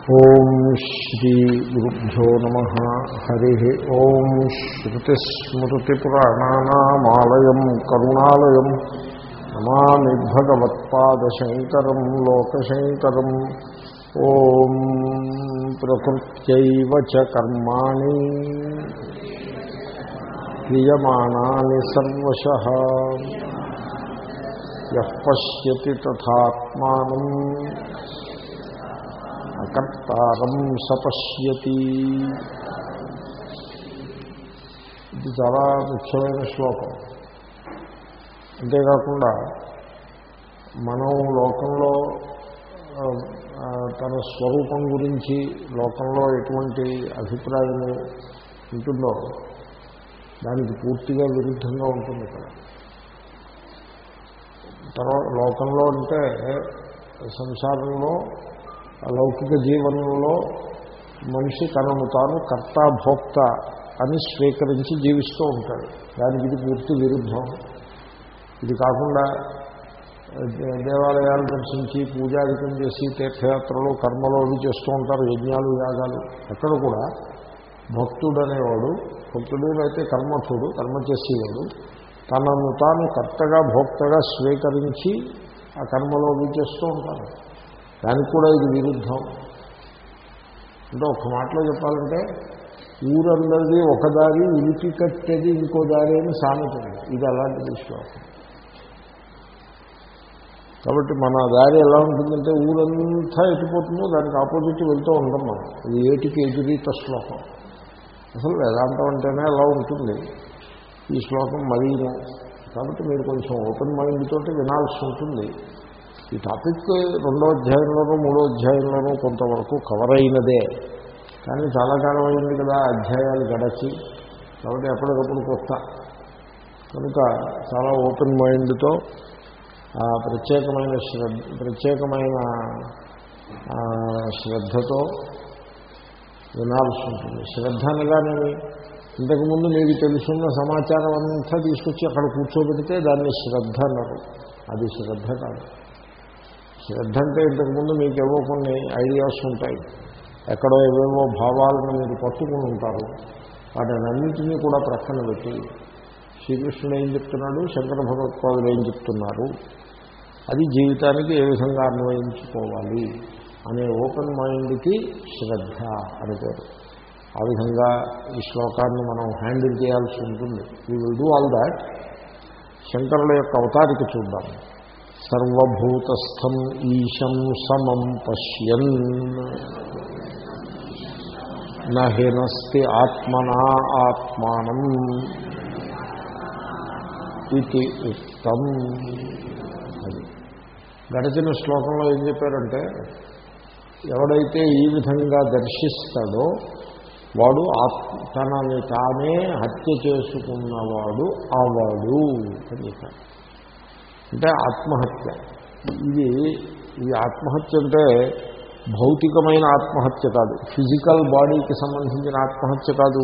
ఓం శ్రీ గురుభ్యో నమ. హరి ఓం శ్రుతిస్మృతిపురాణానామాలయం కరుణాలయం. నమామి భగవత్పాదశంకరం లోకశంకరం. ఓం ప్రకృత్యైవ చ కర్మాణి. క్రియమాణాని సర్వశ. యః పశ్యతి తథాత్మానం. కర్తారం సపశ్యతి. ఇది చాలా ముఖ్యమైన శ్లోకం. అంతేకాకుండా మనం లోకంలో తన స్వరూపం గురించి లోకంలో ఎటువంటి అభిప్రాయము ఉంటుందో దానికి పూర్తిగా విరుద్ధంగా ఉంటుంది ఇక్కడ. తర్వాత లోకంలో అంటే సంసారంలో లౌకిక జీవనంలో మనిషి తనను తాను కర్త భోక్త అని స్వీకరించి జీవిస్తూ ఉంటాడు. దానికి ఇది పూర్తి విరుద్ధం. ఇది కాకుండా దేవాలయాలు దర్శించి పూజాధికం చేసి తీర్థయాత్రలు కర్మలు అవి చేస్తూ ఉంటారు యజ్ఞాలు యాగాలు. అక్కడ కూడా భక్తుడు అనేవాడు భక్తుడు అయితే కర్మఠుడు కర్మ చేసేవాడు తనను తాను కర్తగా భోక్తగా స్వీకరించి ఆ కర్మలో అవి చేస్తూ ఉంటారు దానికి కూడా ఇది విరుద్ధం. అంటే ఒక మాటలో చెప్పాలంటే ఊరందరిది ఒక దారి ఉలికి కట్టేది ఇంకో దారి అని సామెత ఇది అలాంటిది శ్లోకం కాబట్టి మన దారి ఎలా ఉంటుందంటే ఊరంతా ఎట్టిపోతుందో దానికి ఆపోజిట్ వెళ్తూ ఉంటాం మనం. ఇది ఏటికి ఎదురీత శ్లోకం. అసలు వేదాంతం అంటేనే అలా ఉంటుంది. ఈ శ్లోకం మరీను. కాబట్టి మీరు కొంచెం ఓపెన్ మైండ్ తోటి వినాల్సి ఉంటుంది. ఈ టాపిక్ రెండో అధ్యాయంలోనూ మూడో అధ్యాయంలోనూ కొంతవరకు కవర్ అయినదే. కానీ చాలా కాలం అయింది కదా అధ్యాయాలు గడచి కాబట్టి ఎప్పటికప్పుడు కొత్త. కనుక చాలా ఓపెన్ మైండ్తో ప్రత్యేకమైన శ్రద్ధ ప్రత్యేకమైన శ్రద్ధతో వినాల్సి ఉంటుంది. శ్రద్ధ అనగానేమి ఇంతకుముందు మీకు తెలుసున్న సమాచారం అంతా తీసుకొచ్చి అక్కడ కూర్చోబెడితే దాన్ని శ్రద్ధ అన్నారు. అది శ్రద్ధ కాదు. శ్రద్ధ అంటే ఇంతకుముందు మీకు ఏవో కొన్ని ఐడియాస్ ఉంటాయి. ఎక్కడో ఏవేవో భావాలను మీరు పట్టుకుని ఉంటారు. వాటిని అన్నింటినీ కూడా ప్రక్కన పెట్టి శ్రీకృష్ణుడు ఏం చెప్తున్నాడు? శంకర భగవత్పాదులు ఏం చెప్తున్నారు? అది జీవితానికి ఏ విధంగా అన్వయించుకోవాలి? అనే ఓపెన్ మైండ్కి శ్రద్ధ అని పేరు. ఆ విధంగా ఈ శ్లోకాన్ని మనం హ్యాండిల్ చేయాల్సి ఉంటుంది. We will do all that శంకరుల యొక్క అవతారిక చూద్దాం. సర్వభూతస్థం ఈశం సమం పశ్యన్. నహినస్తి ఆత్మనా ఆత్మానం ఇది ఉత్తం. గడిచిన శ్లోకంలో ఏం చెప్పారంటే ఎవడైతే ఈ విధంగా దర్శిస్తాడో వాడు ఆత్మ తనని తానే హత్య చేసుకున్నవాడు అవాడు అని చెప్పారు. అంటే ఆత్మహత్య. ఇది ఇది ఆత్మహత్య అంటే భౌతికమైన ఆత్మహత్య కాదు. ఫిజికల్ బాడీకి సంబంధించిన ఆత్మహత్య కాదు.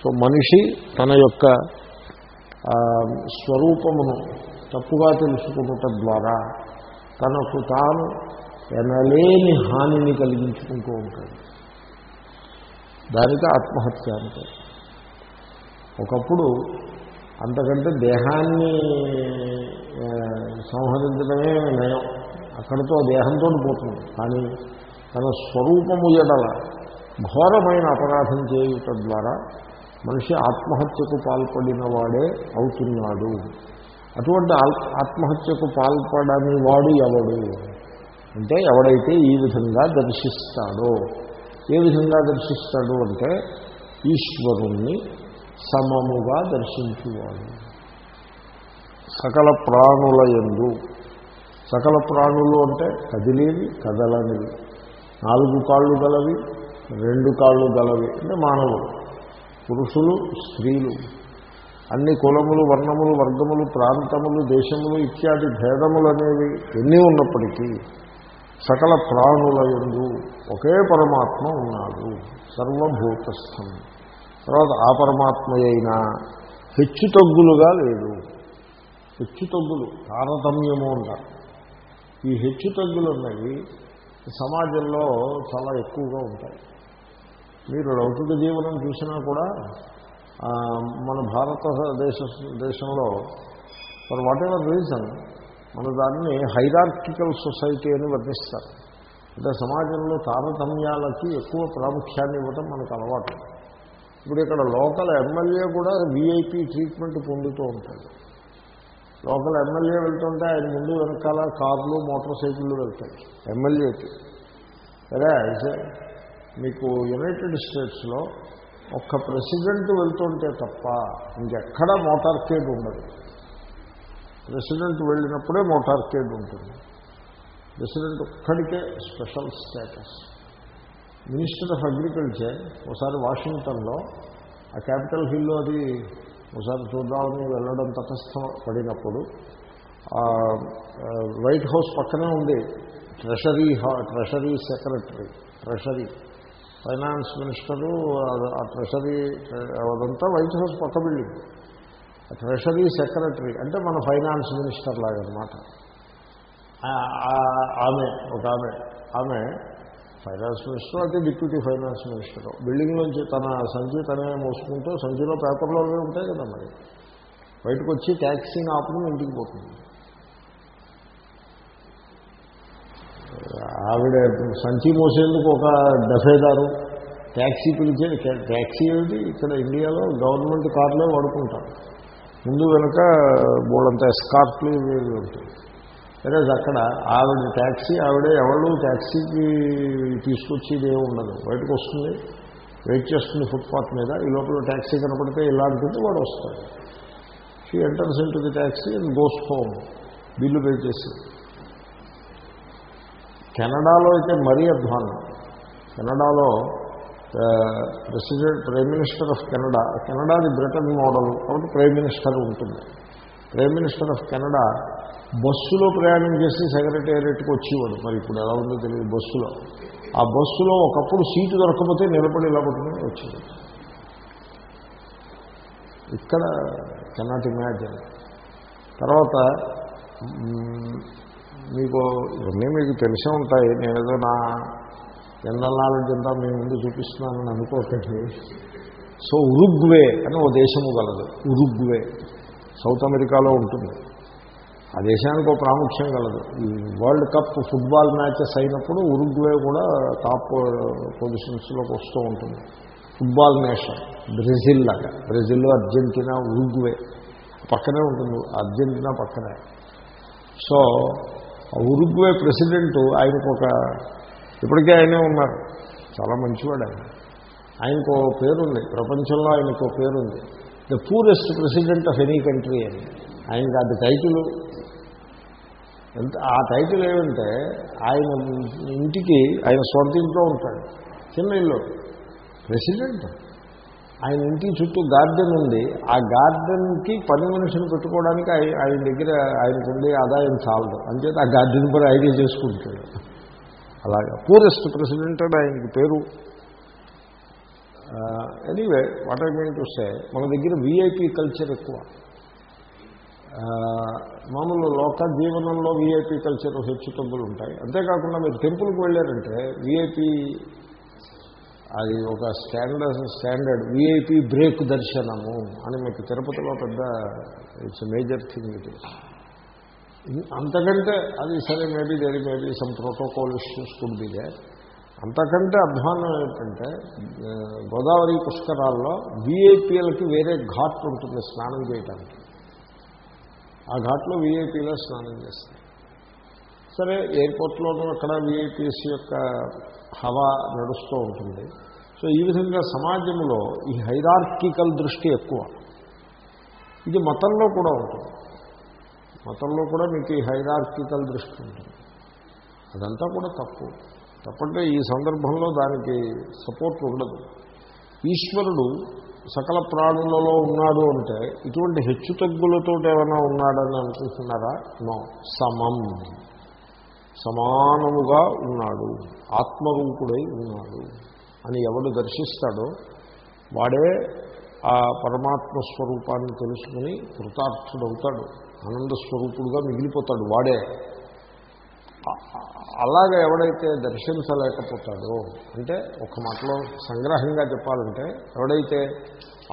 సో మనిషి తన యొక్క స్వరూపమును తప్పుగా తెలుసుకున్నట ద్వారా తనకు తాను ఎనలేని హానిని కలిగించుకుంటూ ఉంటాడు. దానికి ఆత్మహత్య అంటే ఒకప్పుడు అంతకంటే దేహాన్ని సంహరించడమే నయం. అక్కడితో దేహంతో పోతుంది. కానీ తన స్వరూపము ఎడల ఘోరమైన అపరాధం చేయుట ద్వారా మనిషి ఆత్మహత్యకు పాల్పడిన వాడే అవుతున్నాడు. అటువంటి ఆత్మహత్యకు పాల్పడని వాడు ఎవడు? అంటే ఎవడైతే ఈ విధంగా దర్శిస్తాడో. ఏ విధంగా దర్శిస్తాడు అంటే ఈశ్వరుణ్ణి సమముగా దర్శించువాడు. సకల ప్రాణుల యందు. సకల ప్రాణులు అంటే కదిలేవి కదలనివి. నాలుగు కాళ్ళు గలవి రెండు కాళ్ళు గలవి అంటే మానవులు. పురుషులు స్త్రీలు. అన్ని కులములు వర్ణములు వర్గములు ప్రాంతములు దేశములు ఇత్యాది భేదములు అనేవి ఎన్ని ఉన్నప్పటికీ సకల ప్రాణుల యందు ఒకే పరమాత్మ ఉన్నాడు. సర్వభూతస్థం. తర్వాత ఆ పరమాత్మ అయినా హెచ్చుతగ్గులుగా లేడు. హెచ్చుతగ్గులు తారతమ్యము అంటారు. ఈ హెచ్చుతగ్గులు ఉన్నవి సమాజంలో చాలా ఎక్కువగా ఉంటాయి. మీరు లౌకిక జీవనం చూసినా కూడా మన భారతదేశ దేశంలో ఫర్ వాట్ ఎవర్ రీజన్ మన దాన్ని హైరార్కికల్ సొసైటీ అని వర్ణిస్తారు. అంటే సమాజంలో తారతమ్యాలకి ఎక్కువ ప్రాముఖ్యాన్ని ఇవ్వడం మనకు అలవాటు. ఇప్పుడు ఇక్కడ లోకల్ ఎమ్మెల్యే కూడా వీఐపీ ట్రీట్మెంట్ పొందుతూ ఉంటాడు. లోకల్ ఎమ్మెల్యే వెళ్తుంటే ఆయన ముందు వెనకాల కార్లు మోటార్ సైకిళ్ళు వెళ్తాయి. ఎమ్మెల్యేకి సరే అయితే మీకు యునైటెడ్ స్టేట్స్లో ఒక్క ప్రెసిడెంట్ వెళ్తుంటే తప్ప ఇంకెక్కడా మోటార్కేడ్ ఉండదు. ప్రెసిడెంట్ వెళ్ళినప్పుడే మోటార్కేడ్ ఉంటుంది. ప్రెసిడెంట్ ఒక్కడికే special status. Minister of agriculture ఒకసారి వాషింగ్టన్లో ఆ క్యాపిటల్ హిల్లో అది ఒకసారి చూద్దామని వెళ్ళడం తటస్థం పడినప్పుడు వైట్ హౌస్ పక్కనే ఉంది treasury treasury secretary treasury. Finance minister ఆ- ట్రెషరీ అదంతా వైట్ హౌస్ పక్క బిల్డింగ్. ట్రెషరీ సెక్రటరీ అంటే మన ఫైనాన్స్ మినిస్టర్ లాగనమాట. ఆమె ఒక ఆమె ఆమె ఫైనాన్స్ మినిస్టర్ అయితే డిప్యూటీ ఫైనాన్స్ మినిస్టర్. బిల్డింగ్ నుంచి తన సంచి తనే మోసుకుంటూ సంచిలో పేపర్లో ఉంటాయి కదా మరి. బయటకు వచ్చి ట్యాక్సీని ఆపుకుని ఇంటికి పోతుంది. ఆవిడ సంచి మోసేందుకు ఒక డఫేదారు ట్యాక్సీ పిలిచే ట్యాక్సీ ఏమిటి? ఇక్కడ ఇండియాలో గవర్నమెంట్ కార్లే వాడుకుంటారు. ముందు వెనుక బోడంత ఎస్కార్ట్లు ఇవి ఉంటాయి. సరే అక్కడ ఆవిడ ట్యాక్సీ ఆవిడ ఎవరు ట్యాక్సీకి తీసుకొచ్చేది ఏమి ఉండదు. బయటకు వస్తుంది వెయిట్ చేస్తుంది ఫుట్పాత్ మీద ఈ లోపల ట్యాక్సీ కనపడితే ఇలాంటిది వాడు వస్తాడు. She enters into the taxi and goes home bill pay చేసి కెనడాలో అయితే మరీ అధ్వానం. కెనడాలో president prime minister of Canada కెనడాది Britain model కాబట్టి ప్రైమ్ మినిస్టర్ ఉంటుంది. ప్రైమ్ మినిస్టర్ ఆఫ్ కెనడా బస్సులో ప్రయాణం చేసి సెక్రటేరియట్కి వచ్చేవాడు. మరి ఇప్పుడు ఎలా ఉందో తెలియదు బస్సులో. ఆ బస్సులో ఒకప్పుడు సీటు దొరకకపోతే నిలబడి ఇలా పట్టుకుని వచ్చేది ఇక్కడ కెనాట్ ఇమాజిన్. తర్వాత మీకు ఇవన్నీ మీకు తెలిసే ఉంటాయి. నేనేదో నా జనరల్ నాలెడ్జ్ అంతా మీ ముందు చూపిస్తున్నానని అనుకోకండి. సో ఉరుగ్వే అని ఓ దేశము గలదు. ఉరుగ్వే. సౌత్ అమెరికాలో ఉంటుంది. ఆ దేశానికి ఒక ప్రాముఖ్యం కలదు. ఈ వరల్డ్ కప్ ఫుట్బాల్ మ్యాచెస్ అయినప్పుడు ఉరుగ్వే కూడా టాప్ పొజిషన్స్లోకి వస్తూ ఉంటుంది. ఫుట్బాల్ నేషన్ బ్రెజిల్ లాగా. Brazil Argentina Uruguay. పక్కనే ఉంటుంది. అర్జెంటీనా పక్కనే. సో ఆ ఉరుగ్వే ప్రెసిడెంట్ ఆయనకు ఒక ఇప్పటికే ఆయనే ఉన్నారు. చాలా మంచివాడు ఆయన. ఆయనకు పేరుంది. ప్రపంచంలో ఆయనకు పేరుంది. The poorest president of any country అని. ఆయనకి అది టైటిల్ ఎంత ఆ టైటిల్ ఏమంటే ఆయన ఇంటికి ఆయన సొంత ఇంట్లో ఉంటాడు చిన్న ఇల్లు. ప్రెసిడెంట్ ఆయన ఇంటి చుట్టూ గార్డెన్ ఉంది. ఆ గార్డెన్కి పని మనుషులు పెట్టుకోవడానికి ఆయన దగ్గర ఆయనకు ఉండే ఆదాయం చాలదు. అంచేత ఆ గార్డెన్ పని ఐడియా చేసుకుంటాడు. అలాగా. పూరెస్ట్ ప్రెసిడెంట్ అని ఆయనకి పేరు. Anyway what I mean to మన దగ్గర వీఐపీ కల్చర్ ఎక్కువ. మామూలు లోక జీవనంలో వీఐపీ కల్చర్ హెచ్చు తగ్గులు ఉంటాయి. అంతేకాకుండా మీరు టెంపుల్కి వెళ్ళారంటే వీఐపీ అది ఒక స్టాండర్డ్ స్టాండర్డ్ వీఐపీ బ్రేక్ దర్శనము అని మీకు తిరుపతిలో పెద్ద ఇట్స్ మేజర్ థింగ్ ఇది అంతకంటే అది సరే maybe there maybe some protocol issues could be అంతకంటే అధ్వానం ఏంటంటే గోదావరి పుష్కరాల్లో వీఐపీలకి వేరే ఘాట్ ఉంటుంది స్నానం చేయడానికి ఆ ఘాట్లో వీఐపీలో స్నానం చేస్తారు సరే ఎయిర్పోర్ట్లోనూ అక్కడ వీఐపీస్ యొక్క హవా నడుస్తూ ఉంటుంది. సో ఈ విధంగా సమాజంలో ఈ హైరార్కికల్ దృష్టి ఎక్కువ. ఇది మతంలో కూడా ఉంటుంది. మతంలో కూడా మీకు ఈ హైరార్కికల్ దృష్టి ఉంటుంది. అదంతా కూడా తప్పు. తప్పంటే ఈ సందర్భంలో దానికి సపోర్ట్ ఉండదు. ఈశ్వరుడు సకల ప్రాణులలో ఉన్నాడు అంటే ఇటువంటి హెచ్చు తగ్గులతో ఏమైనా ఉన్నాడని అనుకుంటున్నారా నో. సమం. సమానముగా ఉన్నాడు. ఆత్మరూపుడై ఉన్నాడు. అని ఎవడు దర్శిస్తాడో వాడే ఆ పరమాత్మ స్వరూపాన్ని తెలుసుకుని కృతార్థుడవుతాడు. ఆనంద స్వరూపుడుగా మిగిలిపోతాడు వాడే. అలాగ ఎవడైతే దర్శించలేకపోతాడో అంటే ఒక మాటలో సంగ్రహంగా చెప్పాలంటే ఎవడైతే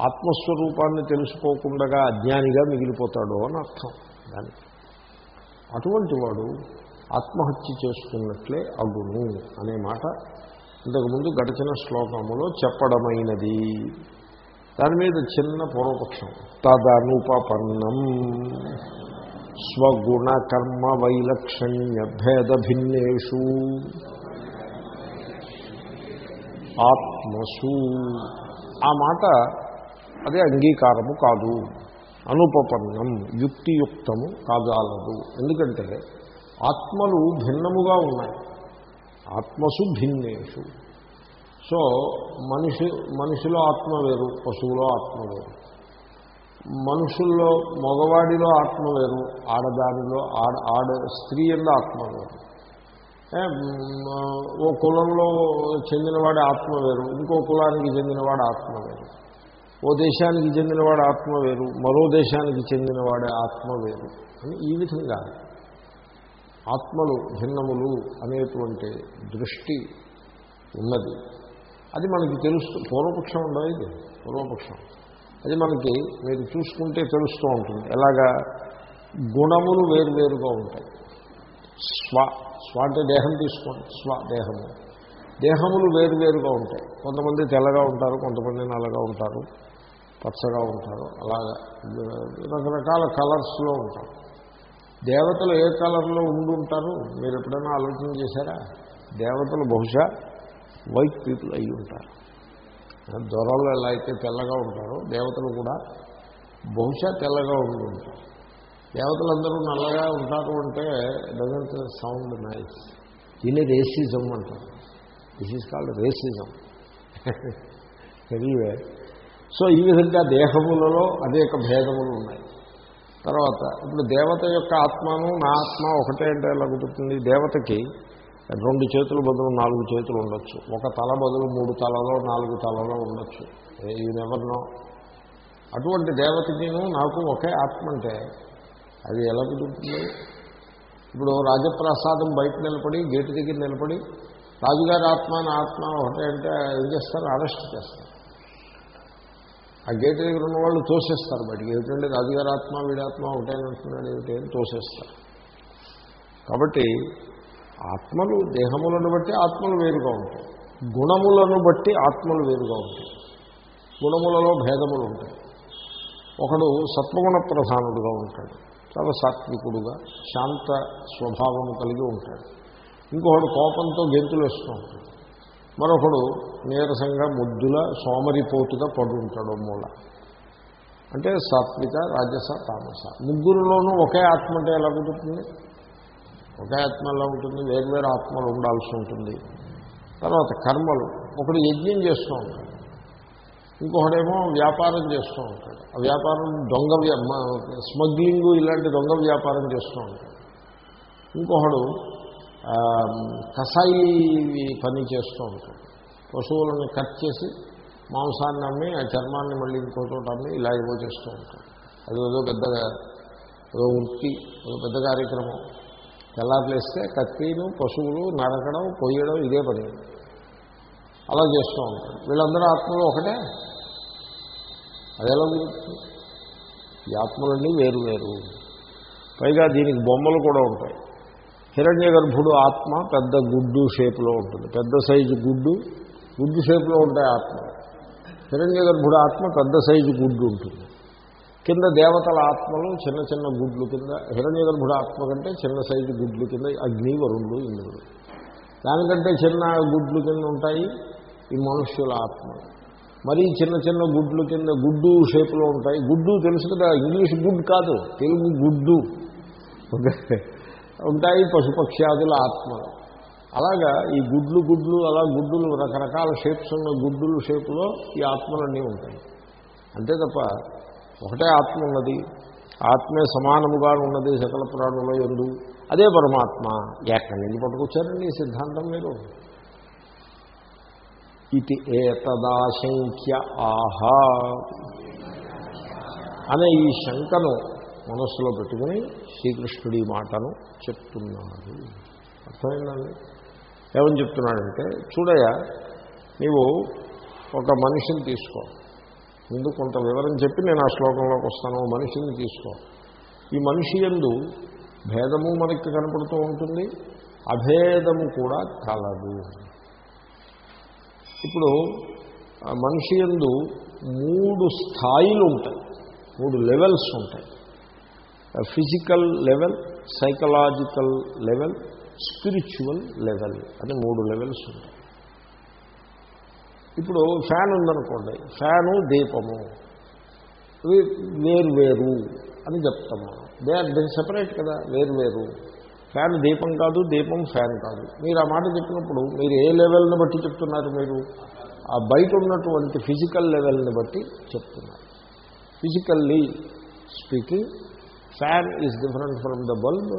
ఆత్మస్వరూపాన్ని తెలుసుకోకుండా అజ్ఞానిగా మిగిలిపోతాడో అని అర్థం దానికి. అటువంటి వాడు ఆత్మహత్య చేసుకున్నట్లే అగును అనే మాట ఇంతకుముందు గడిచిన శ్లోకములో చెప్పడమైనది. దాని మీద చిన్న పూర్వపక్షం. తదనుపన్నం స్వగుణకర్మ వైలక్షణ్య భేదభిన్నేషు ఆత్మసు. ఆ మాట అదే అంగీకారము కాదు. అనుపపన్నం యుక్తియుక్తము కాజాలదు. ఎందుకంటే ఆత్మలు భిన్నముగా ఉన్నాయి. ఆత్మసు భిన్నేషు. సో మనిషి మనిషిలో ఆత్మ వేరు పశువులో ఆత్మ వేరు. మనుషుల్లో మగవాడిలో ఆత్మ వేరు ఆడదానిలో ఆడ ఆడ స్త్రీ ఎందు ఆత్మ వేరు. ఓ కులంలో చెందినవాడి ఆత్మ వేరు ఇంకో కులానికి చెందినవాడు ఆత్మ వేరు. ఓ దేశానికి చెందినవాడు ఆత్మ వేరు మరో దేశానికి చెందినవాడి ఆత్మ వేరు. అని ఈ విధంగా ఆత్మలు భిన్నములు అనేటువంటి దృష్టి ఉన్నది. అది మనకి తెలుస్తూ పూర్వపక్షం ఉండదు ఇది పూర్వపక్షం. అది మనకి మీరు చూసుకుంటే తెలుస్తూ ఉంటుంది. ఎలాగా? గుణములు వేరువేరుగా ఉంటాయి. స్వ స్వ అంటే దేహం తీసుకోండి. స్వ దేహము. దేహములు వేరువేరుగా ఉంటాయి. కొంతమంది తెల్లగా ఉంటారు కొంతమంది నల్లగా ఉంటారు పచ్చగా ఉంటారు అలాగా. రకరకాల కలర్స్లో ఉంటారు. దేవతలు ఏ కలర్లో ఉండి ఉంటారు? మీరు ఎప్పుడైనా ఆలోచన చేశారా? దేవతలు బహుశా వైట్ పీపుల్ అయి ఉంటారు. దొరలు ఎలా అయితే తెల్లగా ఉంటారో దేవతలు కూడా బహుశా తెల్లగా ఉంటుంటారు దేవతలందరూ నల్లగా ఉంటారు అంటే డజంట్ సౌండ్ నైస్ దీన్ని రేసిజం అంటారు. దిస్ ఈజ్ కాల్డ్ రేసిజం తెలియవే సో ఈ విధంగా దేహములలో అనేక భేదములు ఉన్నాయి. తర్వాత ఇప్పుడు దేవత యొక్క ఆత్మను నా ఆత్మ ఒకటే అంటే ఎలా కుదురుతుంది? దేవతకి రెండు చేతులు బదులు నాలుగు చేతులు ఉండొచ్చు. ఒక తల బదులు మూడు తలలో నాలుగు తలలో ఉండొచ్చు. ఈ నెవర్నో అటువంటి దేవతకిను నాకు ఒకే ఆత్మ అంటే అది ఎలా కుదురుతుంది? ఇప్పుడు రాజప్రసాదం బయట నిలబడి గేటు దగ్గర నిలబడి రాజుగారి ఆత్మ నా ఆత్మ ఒకటే అంటే ఏం చేస్తారు? అరెస్ట్ చేస్తారు. ఆ గేటు దగ్గర ఉన్న వాళ్ళు తోసేస్తారు బయటికి. ఏమిటంటే రాజుగారి ఆత్మ వీడాత్మ ఒకటేనంటున్నాడు ఏమిటి? అని తోసేస్తారు. కాబట్టి ఆత్మలు దేహములను బట్టి ఆత్మలు వేరుగా ఉంటాయి. గుణములను బట్టి ఆత్మలు వేరుగా ఉంటాయి. గుణములలో భేదములు ఉంటాయి. ఒకడు సత్వగుణ ప్రధానుడుగా ఉంటాడు. చాలా సాత్వికుడుగా శాంత స్వభావము కలిగి ఉంటాడు. ఇంకొకడు కోపంతో గెంతులు వేస్తూ ఉంటాడు. మరొకడు నీరసంగా ముద్దుల సోమరిపోతుగా పడు ఉంటాడు మూల. అంటే సాత్విక రాజస తామస. ముగ్గురులోనూ ఒకే ఆత్మ అంటే ఎలా కుదురుతుంది? ఒకే ఆత్మ ఎలా ఉంటుంది వేర్వేరు ఆత్మలు ఉండాల్సి ఉంటుంది. తర్వాత కర్మలు ఒకడు యజ్ఞం చేస్తూ ఉంటాడు. ఇంకొకడేమో వ్యాపారం చేస్తూ ఉంటాడు. ఆ వ్యాపారం దొంగ వ్యా- స్మగ్లింగ్ ఇలాంటి దొంగ వ్యాపారం చేస్తూ ఉంటాడు. ఇంకొకడు ఆ, కసాయి పని చేస్తూ ఉంటాడు. పశువులను కట్ చేసి మాంసాన్ని అమ్మి ఆ చర్మాన్ని మళ్ళీ ఇంకో చోట అమ్మి ఇలా ఏవో చేస్తూ ఉంటాడు. అది ఏదో పెద్దగా ఏదో వృత్తి ఏదో పెద్ద కార్యక్రమం. తెల్లారులేస్తే కత్తిను పశువులు నరకడం పొయ్యడం ఇదే పని. అలా చేస్తూ ఉంటారు. వీళ్ళందరూ ఆత్మలు ఒకటే? అదేలా ఎలా ఈ ఆత్మలన్నీ వేరు వేరు. పైగా దీనికి బొమ్మలు కూడా ఉంటాయి. హిరణ్య గర్భుడు ఆత్మ పెద్ద గుడ్డు షేప్లో ఉంటుంది. పెద్ద సైజు గుడ్డు గుడ్డు షేప్లో ఉంటాయి ఆత్మ హిరణ్య గర్భుడు ఆత్మ పెద్ద సైజు గుడ్డు ఉంటుంది. కింద దేవతల ఆత్మలు చిన్న చిన్న గుడ్లు కింద హిరణ్య గర్భుడు ఆత్మ కంటే చిన్న సైజు గుడ్లు కింద అగ్ని వరుణుడు ఇంద్రుడు. దానికంటే చిన్న గుడ్లు కింద ఉంటాయి ఈ మనుష్యుల ఆత్మ. మరీ చిన్న చిన్న గుడ్లు కింద గుడ్డు షేప్లో ఉంటాయి. గుడ్డు తెలుసు కదా ఇంగ్లీష్ గుడ్ కాదు తెలుగు గుడ్డు. ఓకే. ఉంటాయి పశుపక్ష్యాదుల ఆత్మలు అలాగా ఈ గుడ్లు గుడ్లు అలా గుడ్డులు రకరకాల షేప్స్ ఉన్న గుడ్డుల షేపులో ఈ ఆత్మలన్నీ ఉంటాయి. అంతే తప్ప ఒకటే ఆత్మ ఉన్నది. ఆత్మే సమానముగా ఉన్నది సకల ప్రాణుల ఎందు అదే పరమాత్మ. ఎక్కడి నుంచి పట్టుకొచ్చారండి ఈ సిద్ధాంతం మీరు? ఇది ఏతదాశంక్య ఆహా. అనే ఈ శంకను మనస్సులో పెట్టుకుని శ్రీకృష్ణుడి మాటను చెప్తున్నాడు. అర్థమైందండి? ఏమని చెప్తున్నాడంటే చూడయ్యా నీవు ఒక మనిషిని తీసుకో. ముందు కొంత వివరం చెప్పి నేను ఆ శ్లోకంలోకి వస్తాను. మనిషిని తీసుకో. ఈ మనిషి ఎందు భేదము మనకి కనపడుతూ ఉంటుంది. అభేదము కూడా కలదు. ఇప్పుడు ఆ మనిషి ఎందు మూడు స్థాయిలు ఉంటాయి. మూడు లెవెల్స్ ఉంటాయి. Physical level psychological level spiritual level అని మూడు లెవెల్స్ ఉంటాయి. ఇప్పుడు ఫ్యాన్ ఉందనుకోండి ఫ్యాను దీపము. ఇవి వేరు వేరు అని చెప్తాం మనం దే ఆర్ దే సెపరేట్ కదా వేరు వేరు ఫ్యాన్ దీపం కాదు దీపం ఫ్యాన్ కాదు. మీరు ఆ మాట చెప్పినప్పుడు మీరు ఏ లెవెల్ని బట్టి చెప్తున్నారు మీరు? ఆ బయట ఉన్నటువంటి ఫిజికల్ లెవెల్ని బట్టి చెప్తున్నారు. Physically speaking fan is different from the bulb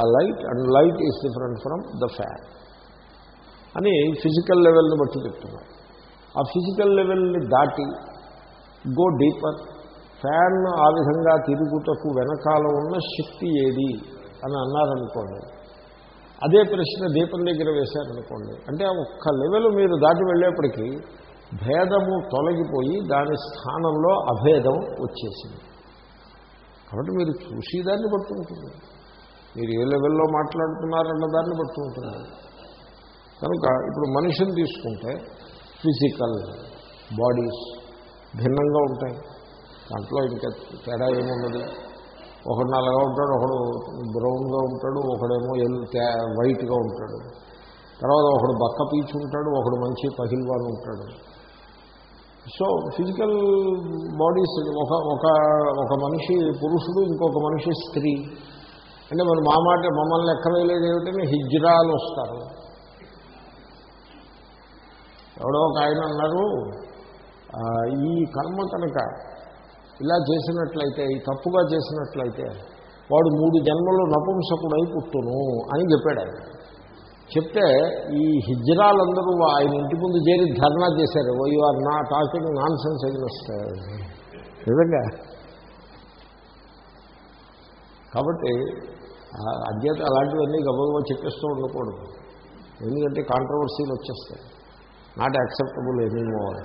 ఆ light and light is different from the fan అని ఫిజికల్ లెవెల్ని బట్టి చెప్తున్నారు. ఆ ఫిజికల్ లెవెల్ని దాటి గో డీపర్ ఫ్యాన్ ఆ విధంగా తిరుగుటకు వెనకాల ఉన్న శక్తి ఏది అని అన్నారనుకోండి అదే ప్రశ్న దీపం దగ్గర వేశారనుకోండి అంటే ఒక్క లెవెల్ మీరు దాటి వెళ్ళేప్పటికీ భేదము తొలగిపోయి దాని స్థానంలో అభేదం వచ్చేసింది. కాబట్టి మీరు చూసేదాన్ని బట్టి ఉంటుంది. మీరు ఏ లెవెల్లో మాట్లాడుతున్నారన్న దాన్ని బట్టి ఉంటుంది. కనుక ఇప్పుడు మనిషిని తీసుకుంటే ఫిజికల్ బాడీస్ భిన్నంగా ఉంటాయి. దాంట్లో ఇంకా తేడా ఏమున్నది ఒకడు నల్లగా ఉంటాడు ఒకడు బ్రౌన్గా ఉంటాడు ఒకడేమో ఎల్ వైట్గా ఉంటాడు. తర్వాత ఒకడు బక్క పీచు ఉంటాడు ఒకడు మంచి పహిల్వాన్ ఉంటాడు. సో ఫిజికల్ బాడీస్ ఒక ఒక ఒక మనిషి పురుషుడు ఇంకొక మనిషి స్త్రీ. అంటే మరి మా మాట మమ్మల్ని లెక్క వేయలేదు ఏమిటని హిజ్రాలు వస్తారు. ఎవడో ఒక ఆయన అన్నారు ఈ కర్మ కనుక ఇలా చేసినట్లయితే ఈ తప్పుగా చేసినట్లయితే వాడు మూడు జన్మలు నపుంసకుడై పుట్టును అని చెప్పాడు ఆయన. చెప్తే ఈ హిజ్రాలందరూ ఆయన ఇంటి ముందు చేరి ధర్నా చేశారు. You are not talking nonsense against నిజంగా. కాబట్టి అధ్యత అలాంటివన్నీ గబగబా చెప్పేస్తూ ఉండకూడదు. ఎందుకంటే కాంట్రవర్సీలు వచ్చేస్తాయి. Not acceptable anymore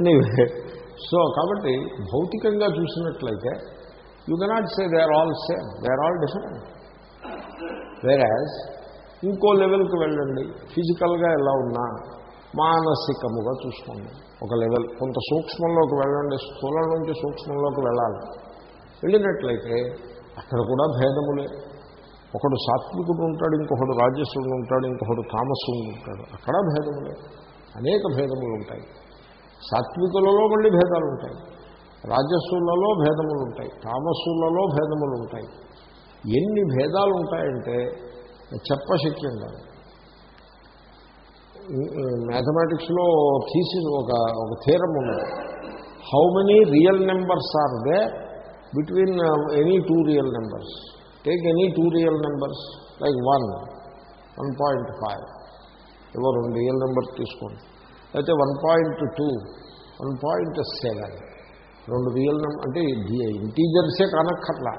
anyway so కాబట్టి భౌతికంగా చూసినట్లయితే you cannot say they are all same they are all different whereas ఇంకో లెవెల్కి వెళ్ళండి ఫిజికల్గా ఎలా ఉన్నా మానసికముగా చూసుకోండి. ఒక లెవెల్ కొంత సూక్ష్మంలోకి వెళ్ళండి స్థూలం నుంచి సూక్ష్మంలోకి వెళ్ళాలి. వెళ్ళినట్లయితే అక్కడ కూడా భేదములే. ఒకడు సాత్వికుడు ఉంటాడు ఇంకొకడు రాజస్సుడు ఉంటాడు ఇంకొకడు తామస్సుడు ఉంటాడు. అక్కడ భేదములు అనేక భేదములు ఉంటాయి. సాత్వికులలో మళ్ళీ భేదాలు ఉంటాయి. రాజస్సులలో భేదములు ఉంటాయి. తామస్సులలో భేదములు ఉంటాయి. ఎన్ని భేదాలు ఉంటాయంటే చెప్పశక్యం కాదు మ్యాథమెటిక్స్లో థీసిస్ ఒక ఒక థీరం ఉన్నది. How many real numbers are they between any two real numbers take any two real numbers like one one point five ఏవో రెండు రియల్ నెంబర్స్ తీసుకోండి. అయితే one point two one point seven రెండు real number అంటే ఇంటీజర్సే కానక్కర్లా.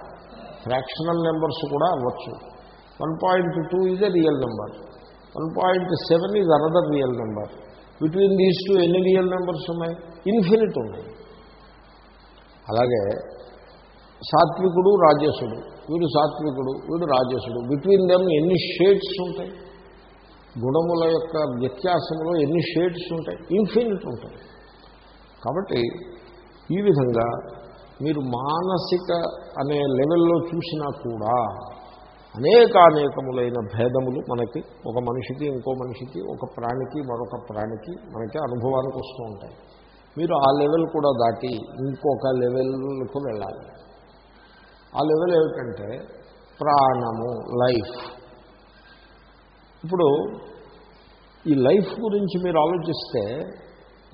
Fractional numbers కూడా అవ్వచ్చు. One point two is a real number one point seven is another real number between these two ఎన్ని రియల్ నెంబర్స్ ఉన్నాయి? ఇన్ఫినిట్ ఉన్నాయి. అలాగే సాత్వికుడు రాజసుడు వీడు సాత్వికుడు వీడు రాజసుడు. బిట్వీన్ దెమ్ ఎన్ని షేడ్స్ ఉంటాయి? గుణముల యొక్క వ్యత్యాసంలో ఎన్ని షేడ్స్ ఉంటాయి? ఇన్ఫినిట్ ఉంటాయి. కాబట్టి ఈ విధంగా మీరు మానసిక అనే లెవెల్లో చూసినా కూడా అనేకానేకములైన భేదములు మనకి ఒక మనిషికి ఇంకో మనిషికి ఒక ప్రాణికి మరొక ప్రాణికి మనకి అనుభవానికి వస్తూ ఉంటాయి. మీరు ఆ లెవెల్ కూడా దాటి ఇంకొక లెవెల్కు వెళ్ళాలి. ఆ లెవెల్ ఏమిటంటే ప్రాణము లైఫ్. ఇప్పుడు ఈ లైఫ్ గురించి మీరు ఆలోచిస్తే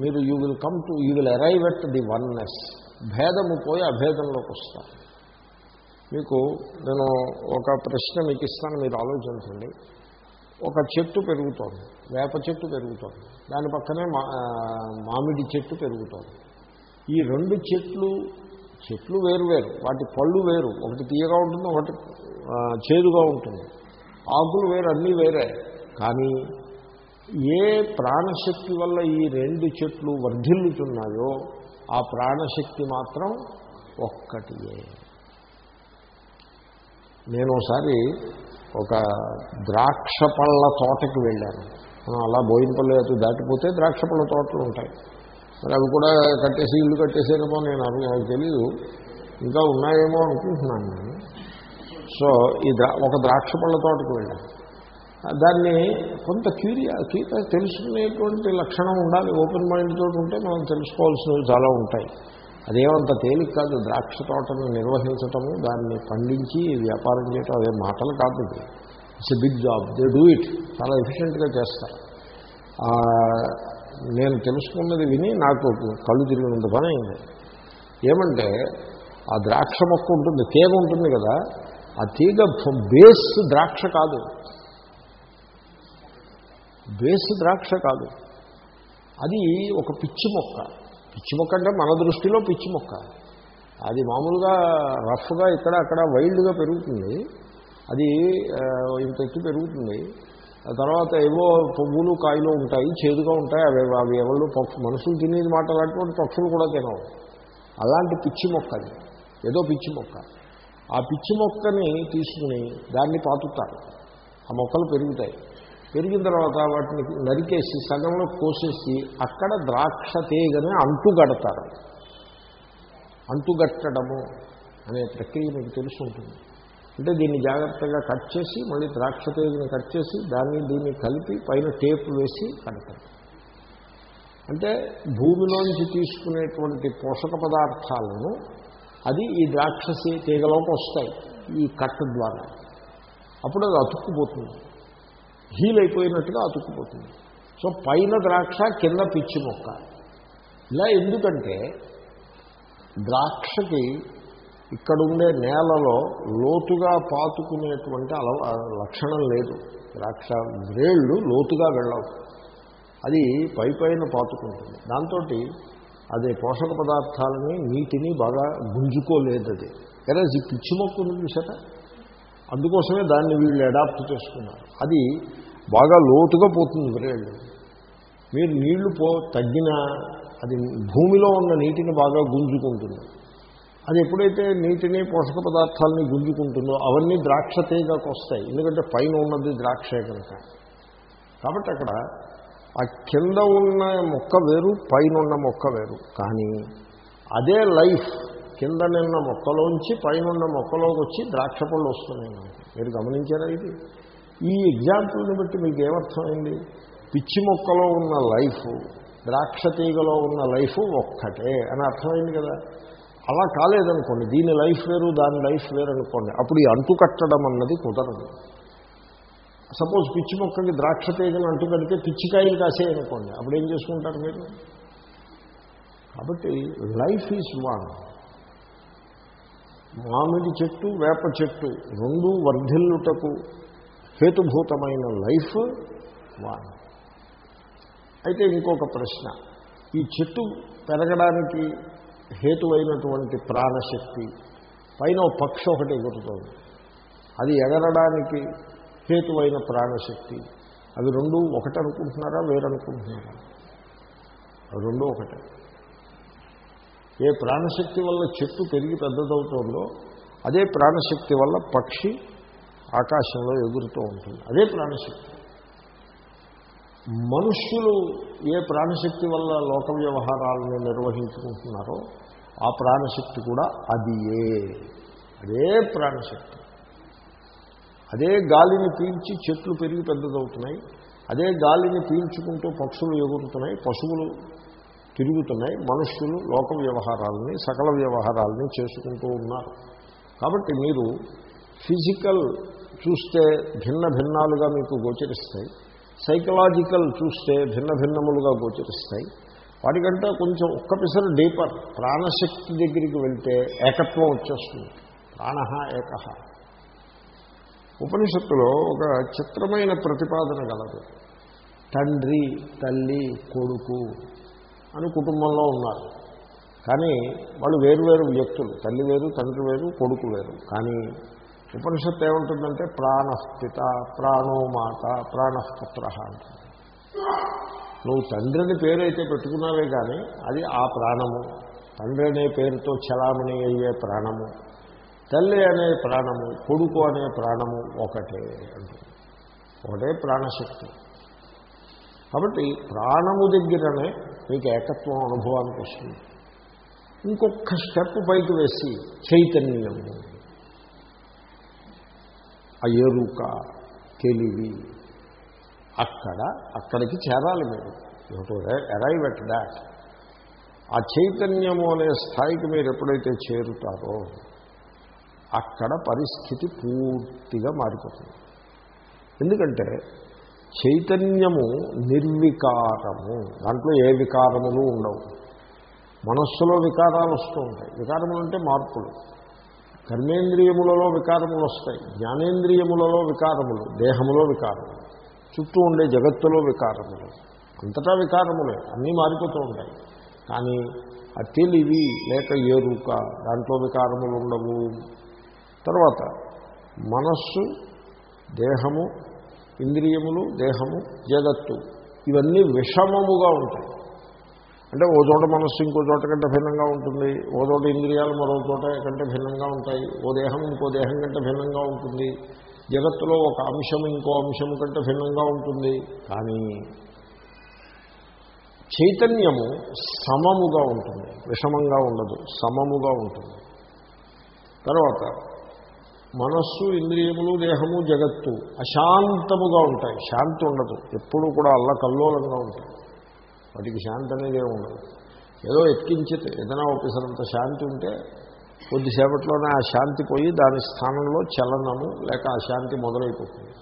మీరు you will come to you will arrive at the oneness. భేదము పోయి అభేదంలోకి వస్తారు మీకు నేను ఒక ప్రశ్న మీకు ఇస్తాను మీరు ఆలోచించండి. ఒక చెట్టు పెరుగుతోంది వేప చెట్టు పెరుగుతోంది. దాని పక్కనే మా మామిడి చెట్టు పెరుగుతోంది. ఈ రెండు చెట్లు చెట్లు వేరు వేరు వాటి పళ్ళు వేరు. ఒకటి తీయగా ఉంటుంది ఒకటి చేదుగా ఉంటుంది. ఆకులు వేరు అన్నీ వేరే. కానీ ఏ ప్రాణశక్తి వల్ల ఈ రెండు చెట్లు వర్ధిల్లుతున్నాయో ఆ ప్రాణశక్తి మాత్రం ఒక్కటియే. నేను ఒకసారి ఒక ద్రాక్ష పళ్ళ తోటకి వెళ్ళాను. అలా బోయినపల్లి అటు దాటిపోతే ద్రాక్ష పళ్ళ తోటలు ఉంటాయి. మరి అవి కూడా కట్టేసి ఇల్లు కట్టేసేమో నేను అవి నాకు తెలీదు. ఇంకా ఉన్నాయేమో అనుకుంటున్నాను నేను. సో ఈ ద్రా ఒక ద్రాక్ష పళ్ళ తోటకు వెళ్ళాను. దాన్ని కొంత క్యూరియా క్యూరియా తెలుసుకునేటువంటి లక్షణం ఉండాలి. ఓపెన్ మైండ్ తోటి ఉంటే మనం తెలుసుకోవాల్సినవి చాలా ఉంటాయి. అదేమంత తేలిక కాదు. ద్రాక్ష తోటను నిర్వహించటము దాన్ని పండించి వ్యాపారం చేయటం అదే మాటలు కాదు it's a big job they do it చాలా ఎఫిషియెంట్గా చేస్తారు. నేను తెలుసుకున్నది విని నాకు కళ్ళు తిరిగినంత పని అయింది. ఏమంటే ఆ ద్రాక్ష మొక్క ఉంటుంది తీగ ఉంటుంది కదా ఆ తీగ బేస్ ద్రాక్ష కాదు. బేస్ ద్రాక్ష కాదు. అది ఒక పిచ్చి మొక్క. పిచ్చి మొక్క అంటే మన దృష్టిలో పిచ్చి మొక్క. అది మామూలుగా రఫ్గా ఇక్కడ అక్కడ వైల్డ్గా పెరుగుతుంది. అది ఇంత ఎత్తు పెరుగుతుంది. తర్వాత ఏవో పువ్వులు కాయలు ఉంటాయి చేదుగా ఉంటాయి అవి అవి ఎవరు పక్షు మనుషులు తినేది మాట అలాంటి పక్షులు కూడా తినవు. అలాంటి పిచ్చి మొక్క ఏదో పిచ్చి మొక్క. ఆ పిచ్చి మొక్కని తీసుకుని దాన్ని పాతుతారు. ఆ మొక్కలు పెరుగుతాయి. పెరిగిన తర్వాత వాటిని నరికేసి సగంలో కోసేసి అక్కడ ద్రాక్ష తీగని అంటుగడతారు. అంటుగట్టడము అనే ప్రక్రియ మీకు తెలిసి ఉంటుంది అంటే దీన్ని జాగ్రత్తగా కట్ చేసి మళ్ళీ ద్రాక్ష తీగని కట్ చేసి దాన్ని దీన్ని కలిపి పైన టేప్ వేసి కడతారు. అంటే భూమిలోంచి తీసుకునేటువంటి పోషక పదార్థాలను అది ఈ ద్రాక్షసి తీగలోకి వస్తాయి ఈ కట్టు ద్వారా. అప్పుడు అది అతుక్కుపోతుంది. హీల్ అయిపోయినట్టుగా అతుక్కుపోతుంది. సో పైన ద్రాక్ష కింద పిచ్చి మొక్క. ఇలా ఎందుకంటే ద్రాక్షకి ఇక్కడుండే నేలలో లోతుగా పాతుకునేటువంటి అల లక్షణం లేదు. ద్రాక్ష వ్రేళ్ళు లోతుగా వెళ్ళవు. అది పై పైన పాతుకుంటుంది. దాంతో అది పోషక పదార్థాలని నీటిని బాగా గుంజుకోలేదు అది. కానీ ఈ పిచ్చి మొక్క ఉంది చూసారా అందుకోసమే దాన్ని వీళ్ళు అడాప్ట్ చేసుకున్నారు. అది బాగా లోతుగా పోతుంది వ్రేళ్ళు మీరు నీళ్ళు పో తగ్గినా అది భూమిలో ఉన్న నీటిని బాగా గుంజుకుంటుంది. అది ఎప్పుడైతే నీటిని పోషక పదార్థాలని గుంజుకుంటుందో అవన్నీ ద్రాక్ష తీగకు వస్తాయి. ఎందుకంటే పైన ఉన్నది ద్రాక్షే కనుక. కాబట్టి అక్కడ ఆ కింద ఉన్న మొక్క వేరు పైన ఉన్న మొక్క వేరు. కానీ అదే లైఫ్. కింద నిన్న మొక్కలోంచి పైన ఉన్న మొక్కలోకి వచ్చి ద్రాక్ష పళ్ళు వస్తున్నాయి మీరు గమనించారా ఇది? ఈ ఎగ్జాంపుల్ని బట్టి మీకు ఏమర్థమైంది? పిచ్చి మొక్కలో ఉన్న లైఫ్ ద్రాక్ష తీగలో ఉన్న లైఫ్ ఒక్కటే అని అర్థమైంది కదా. అలా కాలేదనుకోండి దీని లైఫ్ వేరు దాని లైఫ్ వేరు అనుకోండి అప్పుడు ఈ అంటు కట్టడం అన్నది కుదరదు. సపోజ్ పిచ్చి మొక్కకి ద్రాక్ష తీగలు అంటు కడితే పిచ్చికాయలు కాసే అనుకోండి అప్పుడు ఏం చేసుకుంటారు మీరు? కాబట్టి లైఫ్ ఈజ్ వన్. మామిడి చెట్టు వేప చెట్టు రెండు వర్ధిల్లుటకు హేతుభూతమైన లైఫ్ వన్. అయితే ఇంకొక ప్రశ్న ఈ చెట్టు పెరగడానికి హేతువైనటువంటి ప్రాణశక్తి. పైన పక్షి ఒకటి ఎగురుతుంది. అది ఎగరడానికి హేతువైన ప్రాణశక్తి. అవి రెండు ఒకటి అనుకుంటున్నారా వేరనుకుంటున్నారా? అవి రెండు ఒకటే. ఏ ప్రాణశక్తి వల్ల చెట్టు పెరిగి పెద్దదవుతోందో అదే ప్రాణశక్తి వల్ల పక్షి ఆకాశంలో ఎగురుతూ ఉంటుంది. అదే ప్రాణశక్తి. మనుష్యులు ఏ ప్రాణశక్తి వల్ల లోక వ్యవహారాలను నిర్వహించుకుంటున్నారో ఆ ప్రాణశక్తి కూడా అదియే. అదే ప్రాణశక్తి. అదే గాలిని పీల్చి చెట్లు పెరిగి పెద్దదవుతున్నాయి. అదే గాలిని పీల్చుకుంటూ పక్షులు ఎగురుతున్నాయి పశువులు తిరుగుతున్నాయి మనుష్యులు లోక వ్యవహారాలని సకల వ్యవహారాలని చేసుకుంటూ ఉన్నారు. కాబట్టి మీరు ఫిజికల్ చూస్తే భిన్న భిన్నాలుగా మీకు గోచరిస్తాయి. సైకలాజికల్ చూస్తే భిన్న భిన్నములుగా గోచరిస్తాయి. వాటికంటే కొంచెం ఒక్క పిసరు డీపర్ ప్రాణశక్తి దగ్గరికి వెళ్తే ఏకత్వం వచ్చేస్తుంది. ప్రాణ ఏక. ఉపనిషత్తులో ఒక చిత్రమైన ప్రతిపాదన గలదు తండ్రి తల్లి కొడుకు అని కుటుంబంలో ఉన్నారు. కానీ వాళ్ళు వేరు వేరు వ్యక్తులు. తల్లి వేరు తండ్రి వేరు కొడుకు వేరు. కానీ ఉపనిషత్తు ఏముంటుందంటే ప్రాణస్థిత ప్రాణోమాత ప్రాణపుత్ర అంటుంది నువ్వు తండ్రిని పేరైతే పెట్టుకున్నావే కానీ అది ఆ ప్రాణము. తండ్రి అనే పేరుతో చలామణి అయ్యే ప్రాణము. తల్లి అనే ప్రాణము కొడుకు అనే ప్రాణము ఒకటే అంటుంది. ఒకటే ప్రాణశక్తి. కాబట్టి ప్రాణము దగ్గరనే మీకు ఏకత్వం అనుభవానికి వస్తుంది. ఇంకొక స్టెప్ పైకి వేసి చైతన్యము. ఆ ఎరుక తెలివి అక్కడ అక్కడికి చేరాలి మీరు. టు అరైవ్ ఎట్ దాట్ ఆ చైతన్యము అనే స్థాయికి మీరు ఎప్పుడైతే చేరుతారో అక్కడ పరిస్థితి పూర్తిగా మారిపోతుంది. ఎందుకంటే చైతన్యము నిర్వికారము. దాంట్లో ఏ వికారములు ఉండవు. మనస్సులో వికారాలు వస్తూ ఉంటాయి. వికారములు అంటే మార్పులు. కర్మేంద్రియములలో వికారములు వస్తాయి. జ్ఞానేంద్రియములలో వికారములు. దేహములో వికారములు. చుట్టూ ఉండే జగత్తులో వికారములు. అంతటా వికారములే అన్నీ మారిపోతూ ఉంటాయి. కానీ ఆ తెలివి లేక ఏరుక దాంట్లో వికారములు ఉండవు. తర్వాత మనస్సు దేహము ఇంద్రియములు దేహము జగత్తు ఇవన్నీ విషమముగా ఉంటాయి. అంటే ఓ చోట మనస్సు ఇంకో చోట కంటే భిన్నంగా ఉంటుంది. ఓ చోట ఇంద్రియాలు మరో చోట కంటే భిన్నంగా ఉంటాయి. ఓ దేహం ఇంకో దేహం కంటే భిన్నంగా ఉంటుంది. జగత్తులో ఒక అంశం ఇంకో అంశం కంటే భిన్నంగా ఉంటుంది. కానీ చైతన్యము సమముగా ఉంటుంది. విషమంగా ఉండదు. సమముగా ఉంటుంది. తర్వాత మనస్సు ఇంద్రియములు దేహము జగత్తు అశాంతముగా ఉంటాయి. శాంతి ఉండదు. ఎప్పుడూ కూడా అల్లకల్లోలంగా ఉంటాయి. వాటికి శాంతి అనేది ఉండదు ఏదో ఎక్కించి ఏదైనా ఒక్కసారంత శాంతి ఉంటే కొద్దిసేపట్లోనే ఆ శాంతి పోయి దాని స్థానంలో చలనము లేక ఆ శాంతి మొదలైపోతుంది.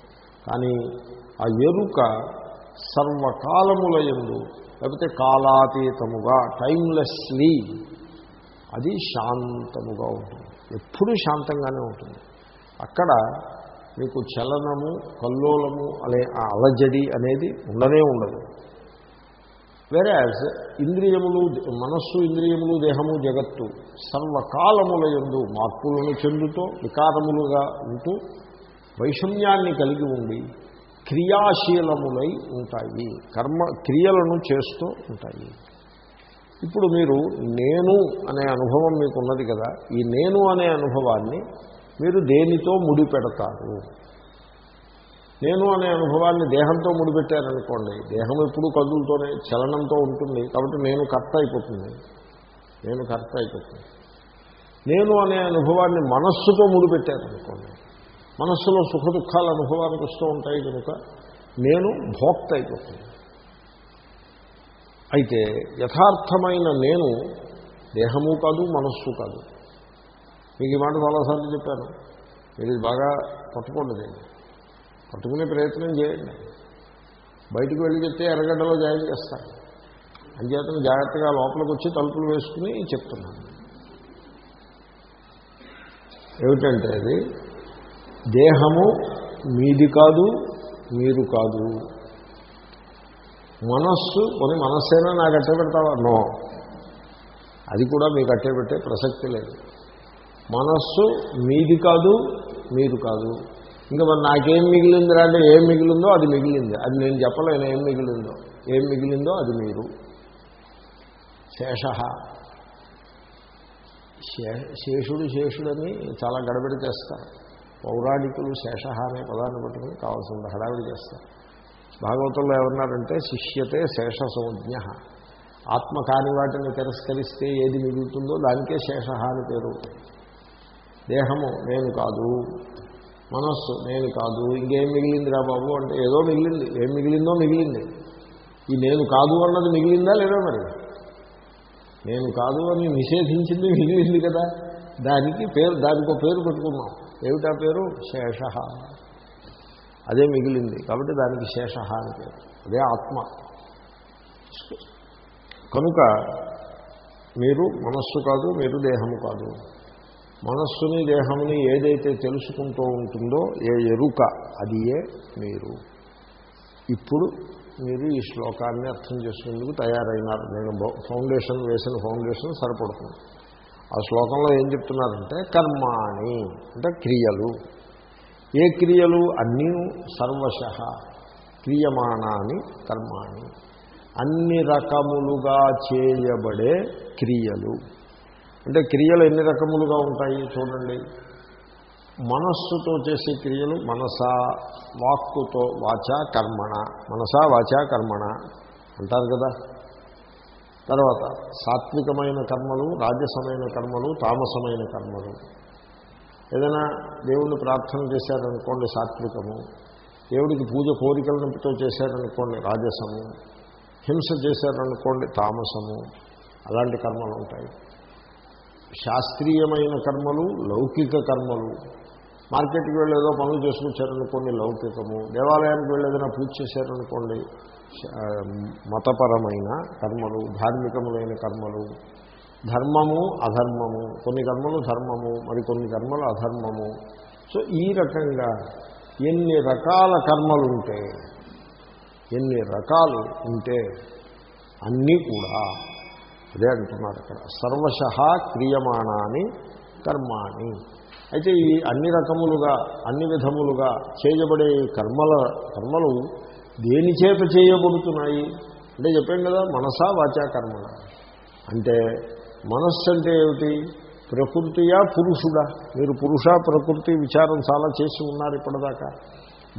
కానీ ఆ ఎరుక సర్వకాలముల ఎందు లేకపోతే కాలాతీతముగా టైమ్లెస్లీ అది శాంతముగా ఉంటుంది. ఎప్పుడూ శాంతంగానే ఉంటుంది. అక్కడ మీకు చలనము కల్లోలము అనే ఆ అలజడి అనేది ఉండనే ఉండదు. వేరేజ్ ఇంద్రియములు మనస్సు ఇంద్రియములు దేహము జగత్తు సర్వకాలముల ఎందు మార్పులను చెందుతూ వికారములుగా ఉంటూ వైషమ్యాన్ని కలిగి ఉండి క్రియాశీలములై ఉంటాయి. కర్మ క్రియలను చేస్తూ ఉంటాయి. ఇప్పుడు మీరు నేను అనే అనుభవం మీకు ఉన్నది కదా ఈ నేను అనే అనుభవాన్ని మీరు దేనితో ముడిపెడతారు? నేను అనే అనుభవాన్ని దేహంతో ముడిపెట్టారనుకోండి దేహం ఎప్పుడు కదులతోనే చలనంతో ఉంటుంది కాబట్టి నేను కర్త అయిపోతుంది. నేను కర్త అయిపోతుంది. నేను అనే అనుభవాన్ని మనస్సుతో ముడిపెట్టారనుకోండి మనస్సులో సుఖ దుఃఖాల అనుభవానికి వస్తూ ఉంటాయి కనుక నేను భోక్త అయిపోతుంది. అయితే యథార్థమైన నేను దేహము కాదు మనస్సు కాదు. మీకు ఈ మాట చాలాసార్లు చెప్పాను. మీరు ఇది బాగా పట్టుకోండి దీన్ని. పట్టుకునే ప్రయత్నం చేయండి. బయటకు వెళ్ళి చెప్తే ఎర్రగడ్డలో జాయిన్ చేస్తాను అంచేతను జాగ్రత్తగా లోపలికి వచ్చి తలుపులు వేసుకుని చెప్తున్నాను ఏమిటంటే అది? దేహము మీది కాదు మీరు కాదు. మనస్సు కొన్ని మనస్సైనా నాకు అట్టే పెడతావా? నో. అది కూడా మీకు అట్టే పెట్టే ప్రసక్తి లేదు. మనస్సు మీది కాదు మీరు కాదు. ఇంకా మరి నాకేం మిగిలిందిరా అంటే ఏం మిగిలిందో అది మిగిలింది. అది నేను చెప్పలేను ఏం మిగిలిందో. ఏం మిగిలిందో అది మీరు. శేష. శేషుడు శేషుడని చాలా గడబడి చేస్తారు. పౌరాణికులు శేష అనే పదాన్ని పట్టుకుని కావాల్సింది హడావిడి చేస్తారు. భాగవతంలో ఏమన్నారంటే శిష్యతే శేష సంజ్ఞ ఆత్మ కాని వాటిని తిరస్కరిస్తే ఏది మిగులుతుందో దానికే శేష అని పేరు. దేహము నేను కాదు. మనస్సు నేను కాదు ఇంకేం మిగిలిందిరా బాబు అంటే ఏదో మిగిలింది ఏం మిగిలిందో మిగిలింది. ఈ నేను కాదు అన్నది మిగిలిందా లేదా మరి? నేను కాదు అని నిషేధించింది మిగిలింది కదా. దానికి పేరు దానికి పేరు పెట్టుకున్నాం ఏమిటా పేరు? శేష అదే మిగిలింది. కాబట్టి దానికి శేష అని పేరు. అదే ఆత్మ. కనుక మీరు మనస్సు కాదు మీరు దేహము కాదు. మనస్సుని దేహముని ఏదైతే తెలుసుకుంటూ ఉంటుందో ఏ ఎరుక అది ఏ మీరు ఇప్పుడు మీరు ఈ శ్లోకాన్ని అర్థం చేసుకునేందుకు తయారైనారు. నేను ఫౌండేషన్ వేసిన ఫౌండేషన్ సరిపడుతుంది. ఆ శ్లోకంలో ఏం చెప్తున్నారంటే కర్మాణి అంటే క్రియలు. ఏ క్రియలు? అన్నీ సర్వశ. క్రియమాణాన్ని కర్మాణి. అన్ని రకములుగా చేయబడే క్రియలు. అంటే క్రియలు ఎన్ని రకములుగా ఉంటాయి చూడండి. మనస్సుతో చేసే క్రియలు మనసా వాక్కుతో వాచ కర్మణ. మనసా వాచా కర్మణ అంటారు కదా. తర్వాత సాత్వికమైన కర్మలు రాజసమైన కర్మలు తామసమైన కర్మలు. ఏదైనా దేవుణ్ణి ప్రార్థన చేశారనుకోండి సాత్వికము. దేవుడికి పూజ కోరికలతో చేశారనుకోండి రాజసము. హింస చేశారనుకోండి తామసము. అలాంటి కర్మలు ఉంటాయి. శాస్త్రీయమైన కర్మలు లౌకిక కర్మలు. మార్కెట్కి వెళ్ళి ఏదో పనులు చేసుకొచ్చారనుకోండి లౌకికము. దేవాలయానికి వెళ్ళి ఏదైనా పూజ చేశారనుకోండి మతపరమైన కర్మలు ధార్మికములైన కర్మలు. ధర్మము అధర్మము. కొన్ని కర్మలు ధర్మము మరి కొన్ని కర్మలు అధర్మము. సో ఈ రకంగా ఎన్ని రకాల కర్మలు ఉంటే ఎన్ని రకాలు ఉంటే అన్నీ కూడా అదే అంటున్నారు అక్కడ. సర్వశ క్రియమాణాని కర్మాణి. అయితే ఈ అన్ని రకములుగా అన్ని విధములుగా చేయబడే కర్మల కర్మలు దేని చేత చేయబడుతున్నాయి? అంటే చెప్పాం కదా మనసా వాచా కర్మ. అంటే మనస్సు అంటే ఏమిటి? ప్రకృతియా పురుషుడా. మీరు పురుష ప్రకృతి విచారం చాలా చేసి ఉన్నారు ఇప్పటిదాకా.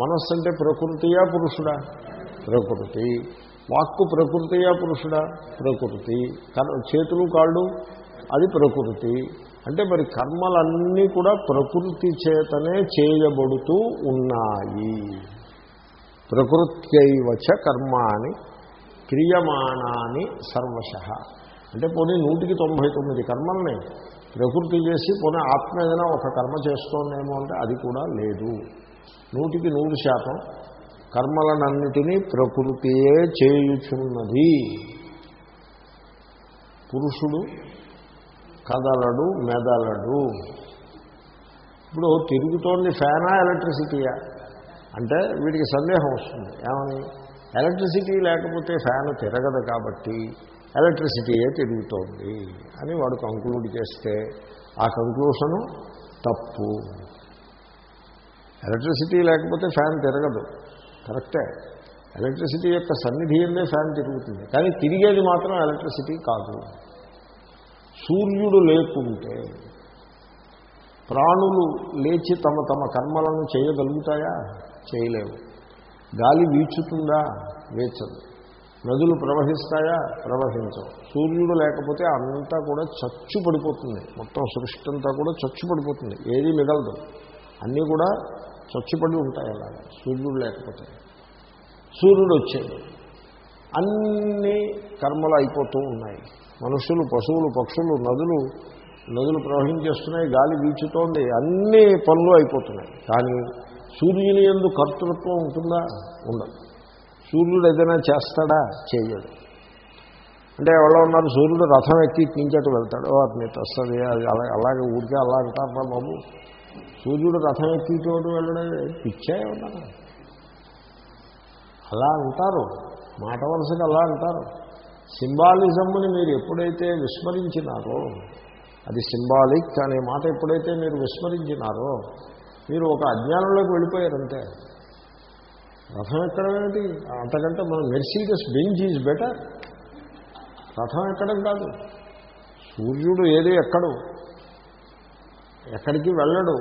మనస్సు అంటే ప్రకృతియా పురుషుడా? ప్రకృతి. వాక్కు ప్రకృతియా పురుషుడా? ప్రకృతి. చేతులు కాళ్ళు? అది ప్రకృతి. అంటే మరి కర్మలన్నీ కూడా ప్రకృతి చేతనే చేయబడుతూ ఉన్నాయి. ప్రకృత్యైవచ కర్మాని క్రియమాణాని సర్వశ. అంటే పోనీ నూటికి తొంభై తొమ్మిది కర్మల్ని. ప్రకృతి చేసి పోనీ ఆత్మ ఏదైనా ఒక కర్మ చేస్తోందేమో అంటే అది కూడా లేదు. నూటికి నూరు శాతం కర్మలనన్నిటినీ ప్రకృతియే చేయుచున్నది. పురుషుడు కదలడు మెదలడు. ఇప్పుడు తిరుగుతోంది ఫ్యానా ఎలక్ట్రిసిటీయా? అంటే వీడికి సందేహం వస్తుంది. ఏమని? ఎలక్ట్రిసిటీ లేకపోతే ఫ్యాన్ తిరగదు కాబట్టి ఎలక్ట్రిసిటీయే తిరుగుతోంది అని వాడు కంక్లూడ్ చేస్తే ఆ కంక్లూషను తప్పు. ఎలక్ట్రిసిటీ లేకపోతే ఫ్యాన్ తిరగదు. కరెక్టే. ఎలక్ట్రిసిటీ యొక్క సన్నిధి ఉందే ఫ్యాన్ తిరుగుతుంది. కానీ తిరిగేది మాత్రం ఎలక్ట్రిసిటీ కాదు. సూర్యుడు లేకుంటే ప్రాణులు లేచి తమ తమ కర్మలను చేయగలుగుతాయా? చేయలేవు. గాలి వీచుతుందా? వీచదు. నదులు ప్రవహిస్తాయా? ప్రవహించవు. సూర్యుడు లేకపోతే అంతా కూడా చచ్చు పడిపోతుంది మొత్తం సృష్టి అంతా కూడా చచ్చు పడిపోతుంది ఏది మిగలదు. అన్నీ కూడా స్వచ్ఛపడి ఉంటాయి అలాగా. సూర్యుడు లేకపోతే. సూర్యుడు వచ్చాడు అన్ని కర్మలు అయిపోతూ ఉన్నాయి. మనుషులు పశువులు పక్షులు నదులు నదులు ప్రవహించేస్తున్నాయి గాలి వీచుతోంది అన్ని పనులు అయిపోతున్నాయి. కానీ సూర్యుని ఎందు కర్తృత్వం ఉంటుందా? ఉండదు. సూర్యుడు ఏదైనా చేస్తాడా? చేయడు. అంటే ఎవరో ఉన్నారు సూర్యుడు రథం ఎక్కి నించట వెళ్తాడు. ఓ అది వస్తుంది అది అలా అలాగే ఊరికే అలా అంటారా బాబు. సూర్యుడు రథం ఎక్కితోటి వెళ్ళడం పిచ్చే ఉన్నారు అలా అంటారు. మాట వరుసగా అలా అంటారు. సింబాలిజంని మీరు ఎప్పుడైతే విస్మరించినారో అది సింబాలిక్ అనే మాట ఎప్పుడైతే మీరు విస్మరించినారో మీరు ఒక అజ్ఞానంలోకి వెళ్ళిపోయారంటే రథం ఎక్కడం ఏంటి? అంతకంటే మన మెర్సీడస్ బెంజ్ ఈజ్ బెటర్. రథం ఎక్కడం కాదు. సూర్యుడు ఏది ఎక్కడు? ఎక్కడికి వెళ్ళడు.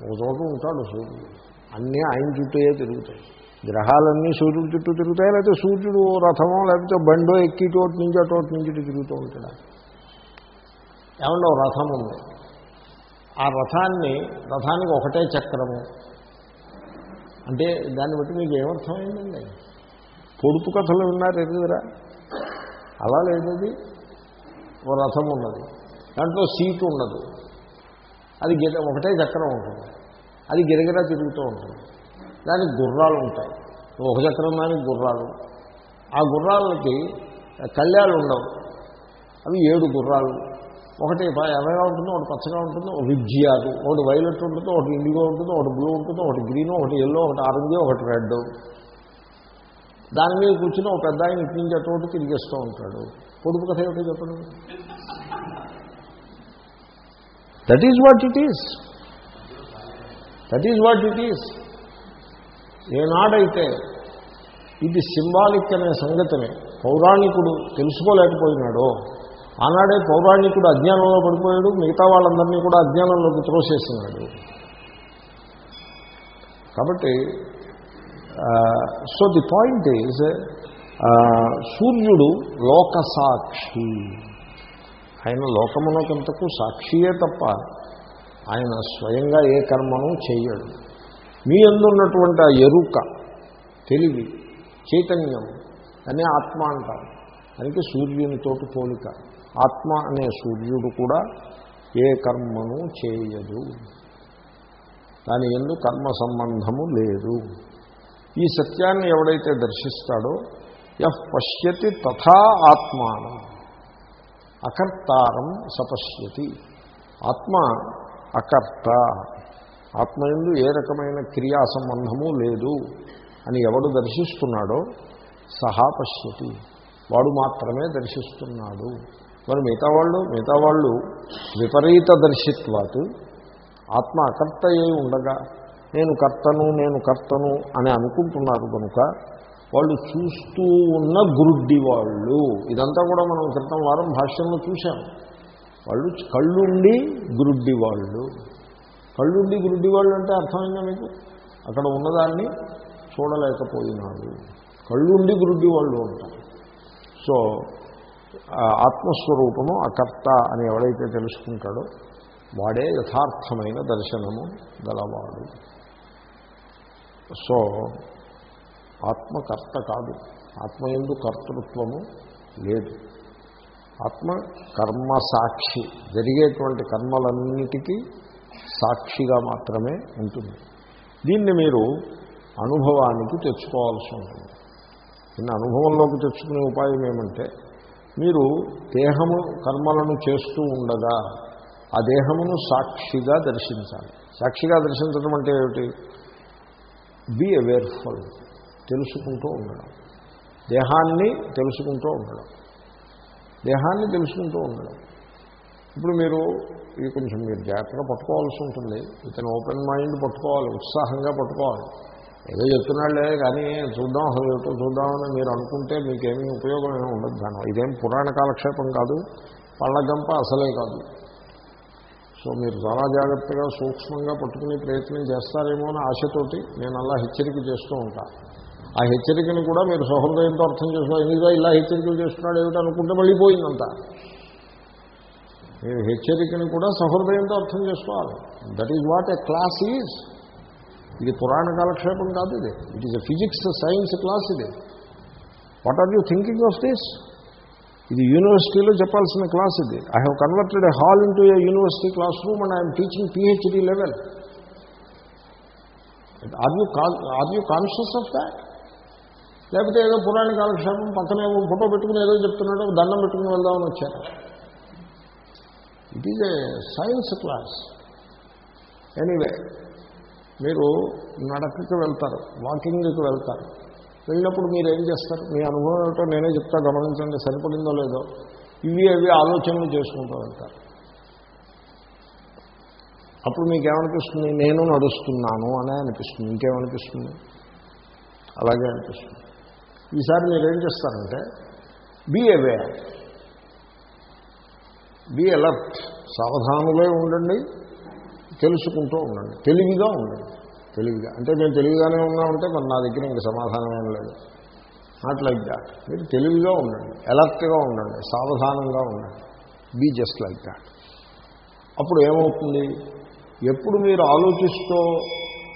ఒక చోట ఉంటాడు సూర్యుడు. అన్నీ ఆయన చుట్టూయే తిరుగుతాయి. గ్రహాలన్నీ సూర్యుడు చుట్టూ తిరుగుతాయి? లేకపోతే సూర్యుడు ఓ రథమో లేకపోతే బండో ఎక్కి చోటు నుంచి అటోటి నుంచి ఇటు తిరుగుతూ ఉంటాడు? ఏమన్నా ఓ రథం ఉంది. ఆ రథాన్ని రథానికి ఒకటే చక్రము. అంటే దాన్ని బట్టి మీకు ఏమర్థమైందండి? పొడుపు కథలు విన్నారు ఎదుగురా? అలా లేదు ఓ రథం ఉన్నది. దాంట్లో సీటు ఉండదు అది గిర ఒకటే చక్రం ఉంటుంది. అది గిరగిరా తిరుగుతూ ఉంటుంది. దానికి గుర్రాలు ఉంటాయి. ఒక చక్రం దానికి గుర్రాలు. ఆ గుర్రాలకి కళ్యాలు ఉండవు. అవి ఏడు గుర్రాలు. ఒకటి ప- ఎర్రగా ఉంటుంది ఒకటి పచ్చగా ఉంటుంది ఒక విజ్జియాలు ఒకటి వైలెట్ ఉంటుంది ఒకటి ఇండిగో ఉంటుంది ఒకటి బ్లూ ఉంటుంది ఒకటి గ్రీన్ ఒకటి ఎల్లో ఒకటి ఆరెంజ్ ఒకటి రెడ్ దాని మీద కూర్చుని ఒక పెద్ద ఆయన ఇటు నుంచి ఒకటి తిరిగేస్తూ ఉంటాడు. పొడుపు కథ ఏమిటో చెప్పండి. That is what it is that is what it is ఏనాడైతే ఇది సింబాలిక్ అనే సంగతిని పౌరాణికుడు తెలుసుకోలేకపోయినాడో ఆనాడే పౌరాణికుడు అజ్ఞానంలో పడిపోయాడు మిగతా వాళ్ళందరినీ కూడా అజ్ఞానంలోకి త్రోసేసినాడు. కాబట్టి సో ది పాయింట్ ఈజ్ సూర్యుడు లోక సాక్షి ఆయన లోకమునకంతకు సాక్షియే తప్ప ఆయన స్వయంగా ఏ కర్మను చేయడు. మీ అందున్నటువంటి ఆ ఎరుక తెలివి చైతన్యం అనే ఆత్మ అంటారు. దానికి సూర్యునితోటి పోలిక. ఆత్మ అనే సూర్యుడు కూడా ఏ కర్మను చేయదు. దాని ఎందు కర్మ సంబంధము లేదు. ఈ సత్యాన్ని ఎవడైతే దర్శిస్తాడో యహ్ పశ్యతి తథా ఆత్మానం. అకర్తారం సపశ్యతి. ఆత్మ అకర్త. ఆత్మయందు ఏ రకమైన క్రియా సంబంధము లేదు అని ఎవడు దర్శిస్తున్నాడో సహా పశ్యతి. వాడు మాత్రమే దర్శిస్తున్నాడు. మరి మిగతా వాళ్ళు మిగతా వాళ్ళు విపరీత దర్శిత్వాత్. ఆత్మ అకర్త అయి ఉండగా నేను కర్తను నేను కర్తను అని అనుకుంటున్నారు కనుక వాళ్ళు చూస్తూ ఉన్న గురుడ్డి వాళ్ళు ఇదంతా కూడా మనం క్రితం వారం భాష్యంలో చూశాం. వాళ్ళు కళ్ళుండి గురుడ్డి వాళ్ళు కళ్ళుండి గురుడ్డి వాళ్ళు అంటే అర్థమైందా మీకు? అక్కడ ఉన్నదాన్ని చూడలేకపోయినాడు. కళ్ళుండి గురుడ్డి వాళ్ళు ఉంటారు సో ఆత్మస్వరూపము అకర్త అని ఎవడైతే తెలుసుకుంటాడో వాడే యథార్థమైన దర్శనము గలవాడు. సో ఆత్మకర్త కాదు. ఆత్మయందు కర్తృత్వము లేదు. ఆత్మ కర్మ సాక్షి జరిగేటువంటి కర్మలన్నిటికీ సాక్షిగా మాత్రమే ఉంటుంది. దీన్ని మీరు అనుభవానికి తెచ్చుకోవాల్సి ఉంటుంది. దీన్ని అనుభవంలోకి తెచ్చుకునే ఉపాయం ఏమంటే మీరు దేహము కర్మలను చేస్తూ ఉండగా ఆ దేహమును సాక్షిగా దర్శించాలి. సాక్షిగా దర్శించడం అంటే ఏమిటి? బీ అవేర్ఫుల్ తెలుసుకుంటూ ఉండడం. దేహాన్ని తెలుసుకుంటూ ఉండడం. దేహాన్ని తెలుసుకుంటూ ఉండడం. ఇప్పుడు మీరు ఇది కొంచెం మీరు జాగ్రత్తగా పట్టుకోవాల్సి ఉంటుంది. ఇతను ఓపెన్ మైండ్ పట్టుకోవాలి ఉత్సాహంగా పట్టుకోవాలి. ఏదో చెప్తున్నాళ్ళే కానీ చూద్దాం అసలు చూద్దామని మీరు అనుకుంటే మీకేమీ ఉపయోగం ఏమి ఉండదు దాని ఇదేం పురాణ కాలక్షేపం కాదు పళ్ళగంప అసలే కాదు. సో మీరు చాలా జాగ్రత్తగా సూక్ష్మంగా పట్టుకునే ప్రయత్నం చేస్తారేమో అని ఆశతోటి నేను అలా హెచ్చరిక చేస్తూ ఉంటాను ఆ హెచ్చరికను కూడా మీరు సహృదయంతో అర్థం చేసుకోవాలి. ఎందుకుగా ఇలా హెచ్చరికలు చేస్తున్నాడు ఏమిటి అనుకుంటే మళ్ళీ పోయిందంతా. మీరు హెచ్చరికను కూడా సహృదయంతో అర్థం చేసుకోవాలి. That is what a class is ఇది పురాణ కాలక్షేపం కాదు ఇది. It is a physics science class ఇది. What are you thinking of this ఇది యూనివర్సిటీలో చెప్పాల్సిన క్లాస్ ఇది. I have converted a hall into a university classroom and I'm teaching PhD level are you are you conscious of that లేకపోతే ఏదో పురాణ కాలక్షేపం పక్కనే ఫోటో పెట్టుకుని ఏదో చెప్తున్నాడో దండం పెట్టుకుని వెళ్దామని వచ్చారు. It is a science class anyway మీరు నడకకి వెళ్తారు వాకింగ్కి వెళ్తారు. వెళ్ళినప్పుడు మీరు ఏం చేస్తారు? మీ అనుభవం ఏమిటో నేనే చెప్తా గమనించండి సరిపడిందో లేదో. ఇవి అవి ఆలోచనలు చేసుకుంటూ వెళ్తారు. అప్పుడు మీకేమనిపిస్తుంది? నేను నడుస్తున్నాను అనే అనిపిస్తుంది ఇంకేమనిపిస్తుంది? అలాగే అనిపిస్తుంది. ఈసారి మీరు ఏం చేస్తారంటే బీ అవేర్ బీ అలర్ట్ సావధానులే ఉండండి. తెలుసుకుంటూ ఉండండి. తెలివిగా ఉండండి. తెలివిగా. అంటే మేము తెలివిగానే ఉన్నామంటే మరి నా దగ్గర ఇంక సమాధానం ఏం లేదు. నాట్ లైక్ దాట్ మీరు తెలివిగా ఉండండి. అలర్ట్గా ఉండండి. సావధానంగా ఉండండి. బీ జస్ట్ లైక్ దాట్ అప్పుడు ఏమవుతుంది? ఎప్పుడు మీరు ఆలోచిస్తూ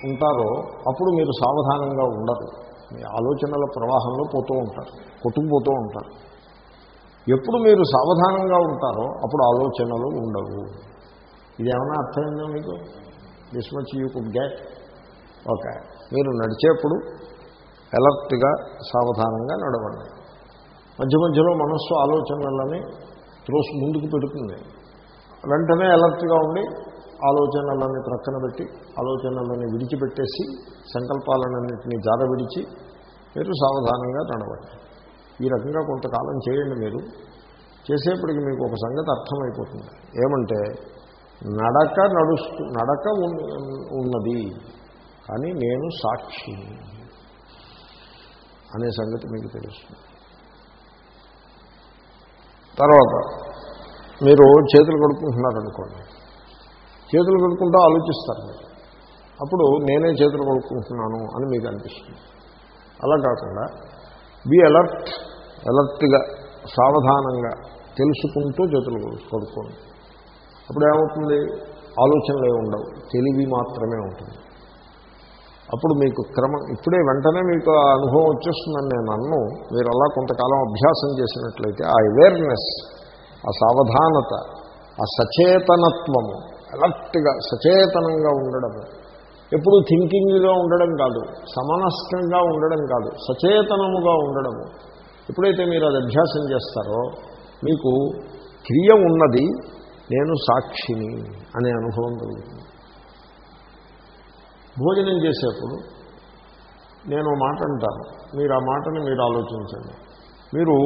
ఉంటారో అప్పుడు మీరు సావధానంగా ఉండరు. ఆలోచనల ప్రవాహంలో పోతూ ఉంటారు కొట్టుకుపోతూ ఉంటారు. ఎప్పుడు మీరు సావధానంగా ఉంటారో అప్పుడు ఆలోచనలు ఉండవు. ఇది ఏమైనా అర్థమైందో మీకు? This much you could get okay. మీరు నడిచేప్పుడు ఎలర్ట్గా సావధానంగా నడవండి. మధ్య మధ్యలో మనస్సు ఆలోచనలని త్రోస్ ముందుకు పెడుతుంది. వెంటనే ఎలర్ట్గా ఉండి ఆలోచనలని ప్రక్కన పెట్టి ఆలోచనలని విడిచిపెట్టేసి సంకల్పాలన్నింటినీ జార విడిచి మీరు సావధానంగా నడవండి. ఈ రకంగా కొంతకాలం చేయండి మీరు. చేసేప్పటికి మీకు ఒక సంగతి అర్థమైపోతుంది. ఏమంటే నడక నడుస్తూ నడక ఉన్- ఉన్నది కానీ నేను సాక్షి అనే సంగతి మీకు తెలుస్తుంది. తర్వాత మీరు చేతులు కడుక్కుంటున్నారనుకోండి. చేతులు కడుక్కుంటూ ఆలోచిస్తారు మీరు. అప్పుడు నేనే చేతులు కడుక్కుంటున్నాను అని మీకు అనిపిస్తుంది. అలా కాకుండా బి అలర్ట్ అలర్ట్గా సావధానంగా తెలుసుకుంటూ చేతులు కొడుకోండి అప్పుడు ఏమవుతుంది ఆలోచనలు ఏమి ఉండవు. తెలివి మాత్రమే ఉంటుంది. అప్పుడు మీకు క్రమం ఇప్పుడే వెంటనే మీకు ఆ అనుభవం వచ్చేస్తుందని నేను అన్ను మీరు అలా కొంతకాలం అభ్యాసం చేసినట్లయితే ఆ అవేర్నెస్ ఆ సావధానత ఆ సచేతనత్వము అలర్ట్గా సచేతనంగా ఉండడము ఎప్పుడు థింకింగ్గా ఉండడం కాదు సమనస్కంగా ఉండడం కాదు సచేతనముగా ఉండడము ఎప్పుడైతే మీరు అది అభ్యాసం చేస్తారో మీకు క్రియ ఉన్నది నేను సాక్షిని అనే అనుభవం కలుగుతుంది. భోజనం చేసేప్పుడు నేను మాట అంటాను మీరు ఆ మాటని మీరు ఆలోచించండి. మీరు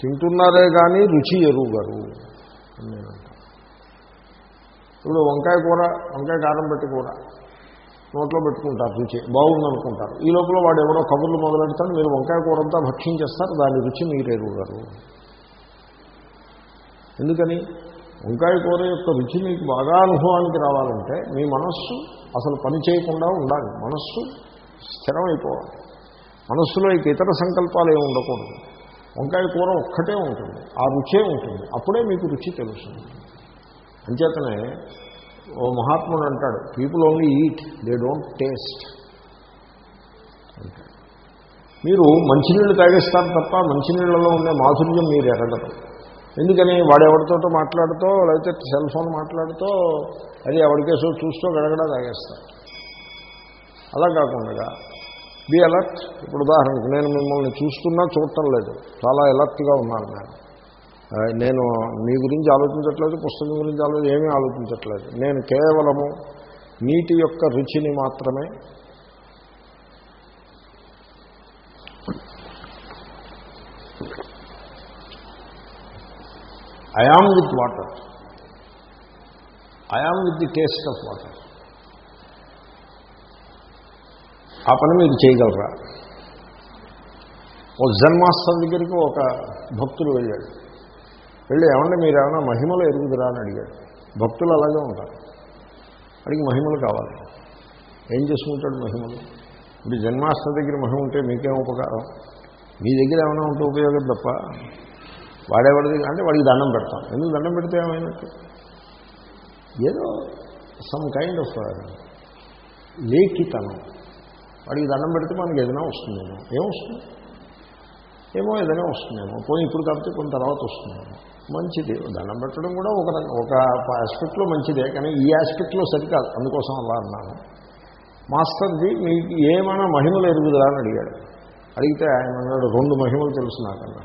తింటున్నారే కానీ రుచి ఎరుగరు అని నేను అంటాను. ఇప్పుడు వంకాయ కూర వంకాయ కారం పెట్టి కూర. నోట్లో పెట్టుకుంటారు రుచి. బాగుందనుకుంటారు. ఈ లోపల వాడు ఎవరో కబుర్లు మొదలెడతాడు మీరు వంకాయ కూర అంతా భక్షించేస్తారు దాని రుచి మీరు ఎరుగుతారు ఎందుకని? వంకాయ కూర యొక్క రుచి మీకు బాగా అనుభవానికి రావాలంటే మీ మనస్సు అసలు పని చేయకుండా ఉండాలి. మనస్సు స్థిరమైపోవాలి. మనస్సులో ఇక ఇతర సంకల్పాలు ఏమి ఉండకూడదు. వంకాయ కూర ఒక్కటే ఉంటుంది. ఆ రుచే ఉంటుంది. అప్పుడే మీకు రుచి తెలుస్తుంది. అంచేతనే ఓ మహాత్ముడు అంటాడు people only eat they don't taste మీరు మంచినీళ్ళు తాగేస్తారు తప్ప మంచినీళ్ళలో ఉండే మాధుర్యం మీరు ఎరగదు. ఎందుకని వాడెవరితోటో మాట్లాడుతో లేకపోతే సెల్ ఫోన్ మాట్లాడుతో అది ఎవరికేసో చూస్తూ గడగడ తాగేస్తారు. అలా కాకుండా బి అలర్ట్ ఇప్పుడు ఉదాహరణకు నేను మిమ్మల్ని చూస్తున్నా చూడటం లేదు. చాలా అలర్ట్గా ఉన్నాను నేను నేను మీ గురించి ఆలోచించట్లేదు పుస్తకం గురించి ఆలోచన ఏమీ ఆలోచించట్లేదు. నేను కేవలము నీటి యొక్క రుచిని మాత్రమే I am with water I am with the taste of water ఆ పని మీరు చేయగలరా? ఓ జన్ దగ్గరికి ఒక భక్తుడు వెళ్ళాడు. వెళ్ళి ఏమన్నా మీరు ఏమైనా మహిమలు ఎరుగుదురా అని అడిగాడు. భక్తులు అలాగే ఉంటారు. అడిగి మహిమలు కావాలి. ఏం చేసుకుంటాడు మహిమలు? ఇప్పుడు జన్మాష్టమి దగ్గర మహిమ ఉంటే మీకేం ఉపకారం? మీ దగ్గర ఏమైనా ఉంటే ఉపయోగం తప్ప. వాడేవాడి దగ్గర? అంటే వాడికి దండం పెడతాం. ఎందుకు దండం పెడితే ఏమైనట్టు? ఏదో సమ్ కైండ్ ఆఫ్ లేఖితనం. వాడికి దండం పెడితే మనకి ఏదైనా వస్తుందేమో. ఏమొస్తుంది ఏమో ఏదైనా వస్తుందేమో. పోయి ఇప్పుడు కాబట్టి కొంత తర్వాత వస్తుందేమో. మంచిది. దండం పెట్టడం కూడా ఒక రకం- ఒక ఆస్పెక్ట్లో మంచిదే కానీ ఈ ఆస్పెక్ట్లో సరికాదు. అందుకోసం అలా అన్నాను. మాస్టర్జీ మీకు ఏమైనా మహిమలు ఎరుగుదరా అని అడిగాడు. అడిగితే ఆయన అన్నాడు రెండు మహిమలు తెలుసు నాకన్నా.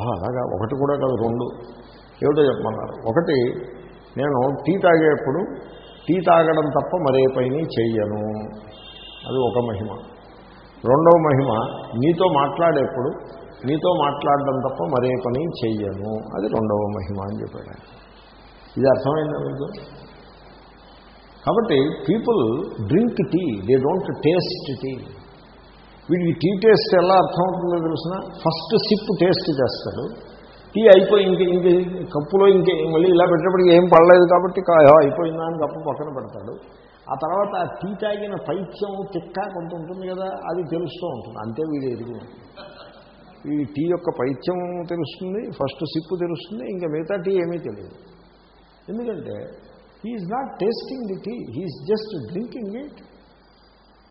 అలాగా? ఒకటి కూడా కాదు రెండు. ఏమిటో చెప్పమన్నారు. ఒకటి నేను టీ తాగేప్పుడు టీ తాగడం తప్ప మరే పైని చెయ్యను. అది ఒక మహిమ. రెండవ మహిమ నీతో మాట్లాడేప్పుడు నీతో మాట్లాడడం తప్ప మరే పని చెయ్యను. అది రెండవ మహిమ అని చెప్పాడు ఇది అర్థమైందా మీకు? కాబట్టి people drink tea they don't taste tea. వీడికి టీ టేస్ట్ ఎలా అర్థమవుతుందో తెలిసిన? ఫస్ట్ సిప్ టేస్ట్ చేస్తాడు. టీ అయిపోయి ఇంక ఇంక కప్పులో ఇంక మళ్ళీ ఇలా పెట్టేప్పటికి ఏం పడలేదు కాబట్టి అయిపోయిందా అని కప్పు పక్కన పెడతాడు. ఆ తర్వాత టీ తాగిన పైత్యం తిక్క కొంత ఉంటుంది కదా అది తెలుస్తూ ఉంటుంది. అంతే వీడు ఎరుగు ఈ టీ యొక్క పైత్యం తెలుస్తుంది ఫస్ట్ సిప్పు తెలుస్తుంది ఇంకా మిగతా టీ ఏమీ తెలియదు. ఎందుకంటే he is not tasting the tea he is just drinking it